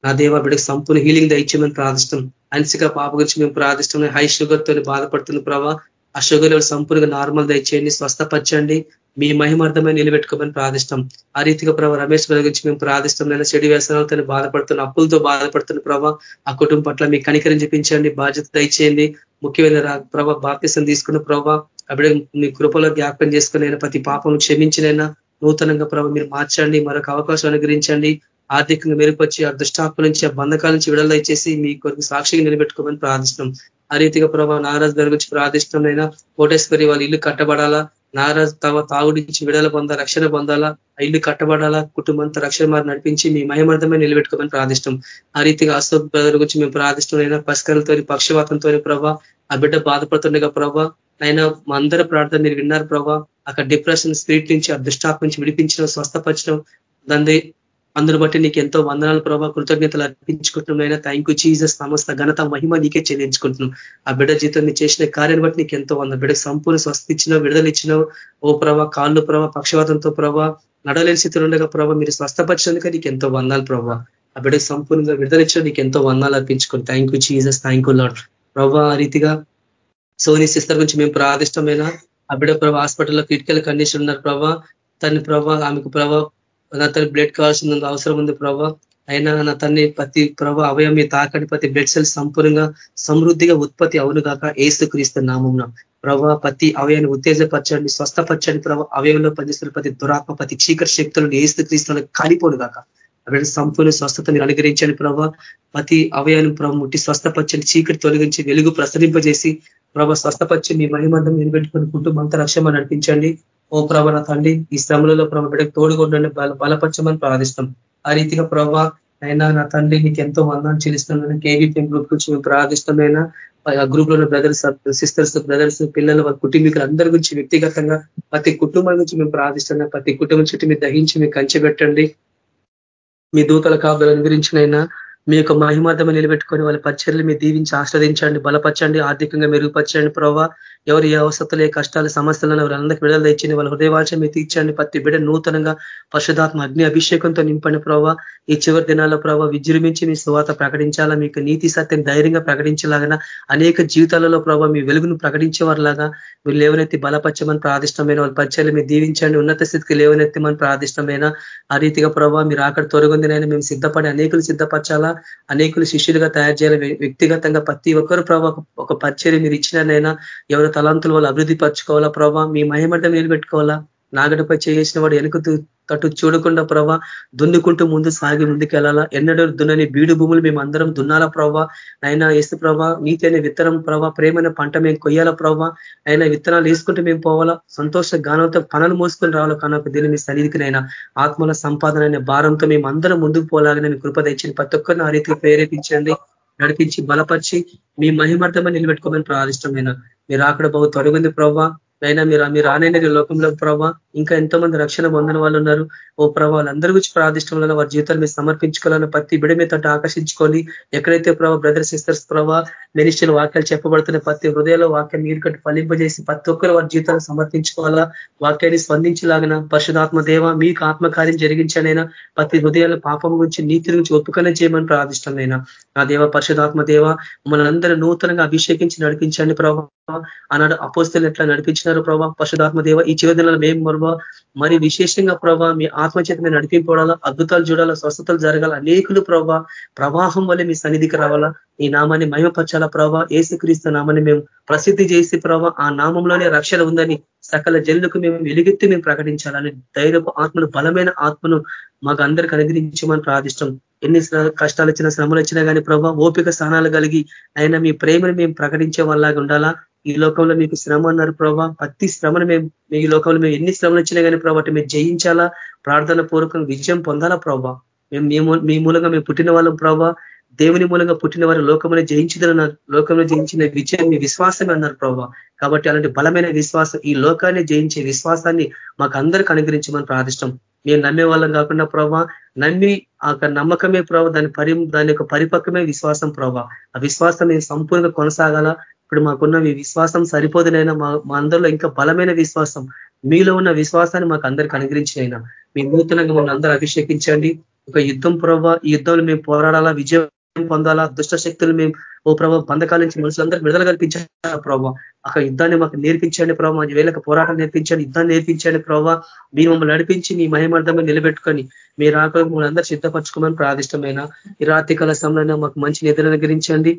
నా దేవ బిడ్డకి సంపూర్ణ హీలింగ్ దయచేయమని ప్రార్థిస్తున్నాం అన్సిక పాప గురించి మేము ప్రార్థిస్తున్నాం. హై షుగర్ తోని బాధపడుతున్న ప్రభావ ఆ షుగర్ సంపూర్ణంగా నార్మల్ దయచేయండి స్వస్థపరచండి. మీ మహిమార్థమై నిలబెట్టుకోమని ప్రార్థిస్తాం. ఆ రీతిగా ప్రభావ రమేష్ గారి గురించి మేము ప్రార్థిస్తాం. నేను చెడు వ్యసనాలతో బాధపడుతున్న అప్పులతో బాధపడుతున్న ప్రభావ ఆ కుటుంబం పట్ల మీ కనికరం చూపించండి బాధ్యత దయచేయండి. ముఖ్యమైన ప్రభావ బాప్తిసం తీసుకున్న ప్రభావ అప్పుడే మీ కృపలో జ్ఞాపకం చేసుకునైనా ప్రతి పాపం క్షమించినైనా నూతనంగా ప్రభావ మీరు మార్చండి మరొక అవకాశం అనుగ్రహించండి. ఆర్థికంగా మెరుగుపరిచి ఆ దుష్టాపు నుంచి ఆ బంధకాల నుంచి విడుదల ఇచ్చేసి మీ కొరకు సాక్షిగా నిలబెట్టుకోమని ప్రార్థిస్తున్నాం. ఆ రీతిగా ప్రభావ నారాజు గారి గురించి ప్రార్థిష్టమైనా కోటేశ్వరి వాళ్ళ ఇల్లు కట్టబడాలా? నారాజు తవ తాగుడి నుంచి విడుదల పొందా రక్షణ పొందాలా? ఆ ఇల్లు కట్టబడాలా? కుటుంబంతో రక్షణ మారి నడిపించి మీ మయమర్థమే నిలబెట్టుకోమని ప్రార్థిష్టం ఆ రీతిగా అశోక్ బ్రదర్ గురించి మేము ప్రార్థిష్టమైనా పస్కలతో పక్షవాతంతో ప్రభా ఆ బిడ్డ బాధపడుతుండగా ప్రభా ఆయన మా అందరూ ప్రార్థన మీరు విన్నారు ప్రభా. అక్కడ డిప్రెషన్ స్పిరిట్ నుంచి ఆ దుష్టాత్మ నుంచి విడిపించడం స్వస్థపరచడం దాన్ని అందును బట్టి నీకు ఎంతో వందనాలు ప్రభావ కృతజ్ఞతలు అర్పించుకుంటున్నాయినా థ్యాంక్ యూ జీజస్ సమస్త ఘనత మహిమ నీకే చెల్లించుకుంటున్నాం. ఆ బిడ్డ జీతం నీ చేసిన కార్యాన్ని బట్టి నీకు ఎంతో వంద బిడ్డ సంపూర్ణ స్వస్థ ఇచ్చినావు విడుదల ఇచ్చినావు. ఓ ప్రభా కాళ్ళు ప్రభా పక్షవాతంతో ప్రభా నడలేని స్థితిలో ఉండగా ప్రభా మీరు స్వస్థపరిచినందుక నీకు ఎంతో వందాలు ప్రభావ ఆ బిడ్డకు సంపూర్ణంగా విడుదల ఇచ్చినా నీకు ఎంతో వందాలు అర్పించుకుని thank you Jesus thank you Lord ప్రభా ఆ రీతిగా సోని సిస్టర్ గురించి మేము ప్రాదిష్టమైన ఆ బిడ్డ ప్రభా హాస్పిటల్లో క్రిటికల్ కండిషన్ ఉన్నారు ప్రభా. తన ప్రభా ఆమెకు ప్రభా నా తన బ్లడ్ కావాల్సిన అవసరం ఉంది ప్రభా. అయినా నా తన్ని ప్రతి ప్రభా అవయం మీ తాకడి ప్రతి బ్లడ్ సెల్స్ సంపూర్ణంగా సమృద్ధిగా ఉత్పత్తి అవును కాక ఏసు క్రీస్తు నామం ప్రభా ప్రతి అవయాన్ని ఉత్తేజపరచండి స్వస్థపరచండి ప్రభా. అవయంలో పనిచేస్తున్న ప్రతి దురాత్మ ప్రతి చీకటి శక్తులను ఏసు క్రీస్తులను కాలిపోను కాక అవి సంపూర్ణ స్వస్థత మీరు అనుగ్రహించండి ప్రభా. ప్రతి అవయాన్ని ప్రభు ముట్టి స్వస్థపరచండి చీకటి తొలగించి వెలుగు ప్రసరింపజేసి ప్రభ స్వస్థపరిచి మీ మహిమంతం నిలబెట్టుకుని కుటుంబంతో రక్షమ నడిపించండి. ఓ ప్రభ నా తండ్రి ఈ శ్రమలలో ప్రభ బిడ్డకు తోడుగా బల బలపరచమని ప్రార్థిస్తాం ఆ రీతిగా ప్రభా అయినా నా తండ్రి నీకు ఎంతో వందాన్ని చెల్లిస్తున్నాను కేవీపీఎం గ్రూప్ గురించి మేము ప్రార్థిష్టమైనా ఆ గ్రూప్లో బ్రదర్స్ సిస్టర్స్ బ్రదర్స్ పిల్లలు వారి కుటుంబీకులు అందరి గురించి వ్యక్తిగతంగా ప్రతి కుటుంబం నుంచి మేము ప్రార్థిస్తున్నాం. ప్రతి కుటుంబం చుట్టూ మీరు దహించి మీరు కంచె పెట్టండి. మీ దూతల కాపులను గురించినైనా మీ యొక్క మహిమార్థమ నిలబెట్టుకొని వాళ్ళ పరిచర్లు మీరు దీవించి ఆస్వాదించండి బలపరచండి ఆర్థికంగా మెరుగుపరచండి ప్రభావ ఎవరు ఏ అవసరతలే కష్టాలు సమస్యలను వాళ్ళందరికీ విడుదల తెచ్చింది? వాళ్ళ హృదయవాచం మీరు తీర్చండి. ప్రతి బిడ్డ నూతనంగా పరిశుధాత్మ అగ్ని అభిషేకంతో నింపండి ప్రభావ ఈ చివరి దినాల్లో ప్రభావ విజృంభించి మీ సువాత ప్రకటించాలా? మీకు నీతి సత్యం ధైర్యంగా ప్రకటించేలాగా అనేక జీవితాలలో ప్రభావ మీ వెలుగును ప్రకటించేవారిలాగా మీరు లేవనెత్తి బలపరచమని ప్రాదిష్టమైన వాళ్ళ పరిచయాలు మీరు దీవించండి. ఉన్నత స్థితికి లేవనెత్తమని ప్రాదిష్టమైన ఆ రీతిగా ప్రభావ మీరు అక్కడ తొలగొందినైనా మేము సిద్ధపడి అనేకులు సిద్ధపరచాలా? అనేకులు శిష్యులుగా తయారు చేయాలి? వ్యక్తిగతంగా ప్రతి ఒక్కరు ప్రభావ ఒక పరిచయం మీరు ఇచ్చినైనా ఎవరు తలాంతులు వాళ్ళు అభివృద్ధి పరచుకోవాలా ప్రభావ మీ మహిమర్థం నిలబెట్టుకోవాలా? నాగడపై చేసిన వాడు వెనుక తట్టు చూడకుండా ప్రభా దున్నుకుంటూ ముందు సాగి ముందుకెళ్ళాలా? ఎన్నడూ దున్నని బీడు భూములు మేము అందరం దున్నాలా ప్రభా? అయినా ఏసు ప్రభా నీతి అనే విత్తనం ప్రభా ప్రేమైన పంట మేము కొయ్యాలా ప్రభా? అయినా విత్తనాలు వేసుకుంటూ మేము పోవాలా? సంతోష గానంతో పనులు మోసుకొని రావాలా? ఒక దీన్ని మీ సన్నిధికినైనా ఆత్మల సంపాదన అనే భారంతో మేము అందరం ముందుకు పోలాగని కృప తెచ్చింది ప్రతి ఒక్కరిని ఆ రీతికి ప్రేరేపించండి. నడిపించి బలపరిచి మీ మహిమార్థమని నిలబెట్టుకోమని ప్రార్థిష్టమైన మీరు అక్కడ బహు తొలగింది ప్రవ్వా. అయినా మీరు మీరు రానైన లోకంలో ప్రభావ ఇంకా ఎంతో మంది రక్షణ పొందిన వాళ్ళు ఉన్నారు. ఓ ప్రభావ వాళ్ళందరి గురించి ప్రార్థిష్టంలో వారి జీవితాలు మీరు సమర్పించుకోవాలని ప్రతి బిడ మీద ఆకర్షించుకొని ఎక్కడైతే ప్రభావ బ్రదర్ సిస్టర్స్ ప్రభావ మినిస్టర్లు వాక్యాలు చెప్పబడుతున్న ప్రతి హృదయాల వాక్యం మీరు కట్టి ఫలింపజేసి ప్రతి ఒక్కరు వారి జీవితాలు సమర్పించుకోవాలా? వాక్యాన్ని స్పందించలాగిన పరిశుధాత్మ దేవ మీకు ఆత్మకార్యం జరిగించనైనా ప్రతి హృదయాల పాపం గురించి నీతి గురించి ఒప్పుకనే చేయమని ప్రార్థిష్టమైనా నా దేవ పరిశుధాత్మ దేవ మనందరూ నూతనంగా అభిషేకించి నడిపించండి ప్రభావ ఆనాడు అపోస్తులు ఎట్లా నడిపించినారు ప్రభా. పశుధాత్మ దేవ ఈ చివరి దినాలు మేము ప్రభావ మరి విశేషంగా ప్రభావ మీ ఆత్మచేత మీద నడిపింపడాలా అద్భుతాలు చూడాలా స్వస్థతలు జరగాల అనేకులు ప్రభా ప్రవాహం వల్ల మీ సన్నిధికి రావాలా. ఈ నామాన్ని మహిమపరచాలా ప్రభావ ఏసుక్రీస్తు నామాన్ని మేము ప్రసిద్ధి చేసి ప్రభా ఆ నామంలోనే రక్షణ ఉందని సకల జల్లుకు మేము వెలుగెత్తి మేము ప్రకటించాలని ధైర్యపు ఆత్మను బలమైన ఆత్మను మాకు అందరికి అనుగ్రహించమని ప్రార్థిష్టం. ఎన్ని కష్టాలు వచ్చినా శ్రమలు వచ్చినా కానీ ప్రభావ ఓపిక స్థానాలు కలిగి అయినా మీ ప్రేమను మేము ప్రకటించే వాళ్ళగా ఉండాలా. ఈ లోకంలో మీకు శ్రమ అన్నారు ప్రభావ ప్రతి శ్రమను మేము ఈ లోకంలో మేము ఎన్ని శ్రమలు వచ్చినా కానీ ప్రభావ మేము జయించాలా? ప్రార్థన పూర్వకంగా విజయం పొందాలా ప్రభావ మేము మీ మూలంగా మేము పుట్టిన వాళ్ళం ప్రభావ దేవుని మూలంగా పుట్టిన వారు లోకంలో జయించదన్నారు లోకంలో జయించిన విజయం మీ విశ్వాసమే అన్నారు ప్రభావ కాబట్టి అలాంటి బలమైన విశ్వాసం ఈ లోకాన్ని జయించే విశ్వాసాన్ని మాకు అందరికి అనుగ్రహించమని ప్రార్థిష్టం మేము నమ్మే వాళ్ళం కాకుండా ప్రభావ నమ్మి ఆ నమ్మకమే ప్రభావ దాని పరి దాని యొక్క పరిపక్వమే విశ్వాసం ప్రభావ ఆ విశ్వాసం మేము సంపూర్ణంగా కొనసాగాల? ఇప్పుడు మాకున్న మీ విశ్వాసం సరిపోదునైనా మా అందరిలో ఇంకా బలమైన విశ్వాసం. మీలో ఉన్న విశ్వాసాన్ని మాకు అందరికి అనుగ్రహించినైనా మీ నూతనంగా మమ్మల్ని అందరూ అభిషేకించండి. ఒక యుద్ధం ప్రభావ ఈ యుద్ధంలో మేము పోరాడాలా విజయం పొందాలా దుష్ట శక్తులు మేము ఓ ప్రభావ బంధకాల నుంచి మనుషులందరూ విడుదల కల్పించాలి ప్రభావ అక్కడ యుద్ధాన్ని మాకు నేర్పించండి ప్రభావ మా వేలకు పోరాటం నేర్పించండి యుద్ధాన్ని నేర్పించండి ప్రభావ మీరు మమ్మల్ని నడిపించి మీ మహిమార్థమే నిలబెట్టుకొని మీరు ఆకలి మమ్మల్ని అందరూ సిద్ధపరచుకోమని ప్రాదిష్టమైన. ఈ రాత్రి కాల సమయంలో మాకు మంచి నిద్ర అనుగ్రహించండి.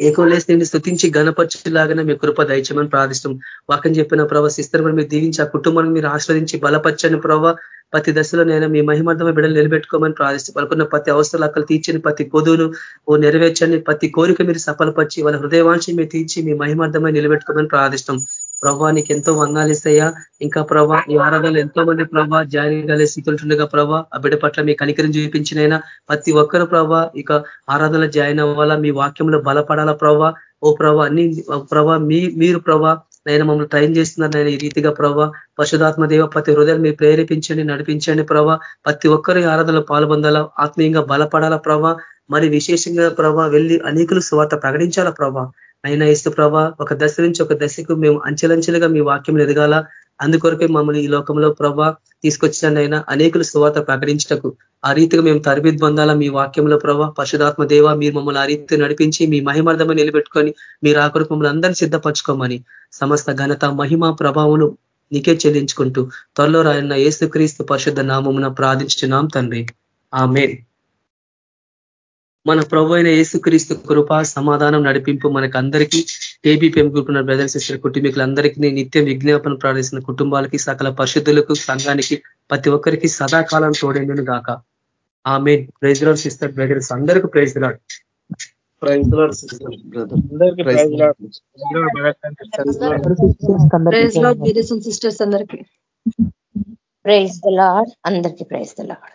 ఏకోలేసి నేను స్థుతించి గణపరచులాగానే మీ కృప దయచమని ప్రార్థిస్తాం వాకని చెప్పిన ప్రభావ సిస్తర్ మీరు దీవించి ఆ కుటుంబాన్ని మీరు ఆశ్రదించి బలపరచని ప్రభావ ప్రతి దశలో నేను మీ మహిమార్థమ బిడ్డలు నిలబెట్టుకోమని ప్రార్థిస్తాం వాళ్ళకున్న ప్రతి అవసరాలు అక్కడ తీర్చని ప్రతి కొదువును ఓ నెరవేర్చని ప్రతి కోరిక మీరు సఫలపరిచి వాళ్ళ హృదయవాంచి మీరు తీర్చి మీ మహిమార్థమై నిలబెట్టుకోమని ప్రార్థిస్తాం ప్రభా నీకు ఎంతో వందాలు ఇస్తాయా ఇంకా ప్రభా ఈ ఆరాధనలు ఎంతో మంది ప్రభా జారీ కలిగే స్థితులుండగా ప్రభా ఆ బిడ్డ పట్ల మీ కనికరం చూపించినైనా ప్రతి ఒక్కరు ప్రభా ఇక ఆరాధనలు జాయిన్ అవ్వాలా మీ వాక్యంలో బలపడాలా ప్రభా. ఓ ప్రభా అన్ని ప్రభా మీ మీరు ప్రభా నేను మమ్మల్ని ట్రైన్ చేస్తున్నారు నేను ఈ రీతిగా ప్రభా పశుధాత్మ దేవ ప్రతి హృదయాలు మీరు ప్రేరేపించండి నడిపించండి ప్రభా. ప్రతి ఒక్కరు ఆరాధనలో పాల్పొందాలా ఆత్మీయంగా బలపడాలా ప్రభా. మరి విశేషంగా ప్రభా వెళ్ళి అనేకులు స్వార్థ ప్రకటించాలా ప్రభా. అయినా ఇస్తు ప్రభా ఒక దశ నుంచి ఒక దశకు మేము అంచెలంచెలుగా మీ వాక్యం ఎదగాల? అందుకొరకే మమ్మల్ని ఈ లోకంలో ప్రభా తీసుకొచ్చినైనా అనేకులు సువాత ప్రకటించటకు ఆ రీతిగా మేము తరబిద్ పొందాలా? మీ వాక్యంలో ప్రభా పశుధాత్మ దేవ మీరు మమ్మల్ని ఆ రీతి నడిపించి మీ మహిమార్థమని నిలబెట్టుకొని మీరు ఆఖరికి మమ్మల్ని అందరినీ సిద్ధపరచుకోమని సమస్త ఘనత మహిమ ప్రభావమును నీకే చెల్లించుకుంటూ త్వరలో రాయన్న ఏసుక్రీస్తు పరిశుద్ధ నామమున ప్రార్థించున్నాం తండ్రి. ఆ మేన్ ప్రభు అయిన యేసుక్రీస్తు కృప సమాధానం నడిపింపు మనకు అందరికీ కేబీపీఎం గ్రూప్ ఉన్న బ్రదర్ సిస్టర్ కుటుంబీకులందరికీ నిత్యం విజ్ఞాపన ప్రార్థిస్తున్న కుటుంబాలకి సకల పరిశుద్ధులకు సంఘానికి ప్రతి ఒక్కరికి సదాకాలం తోడేందును గాక. Amen praise Lord sister brothers అందరికీ praise Lord praise Lord sister brother. Sisters అందరికీ. ప్రైజ్ ద లాడ్ అందరికీ ప్రైజ్ ద లాడ్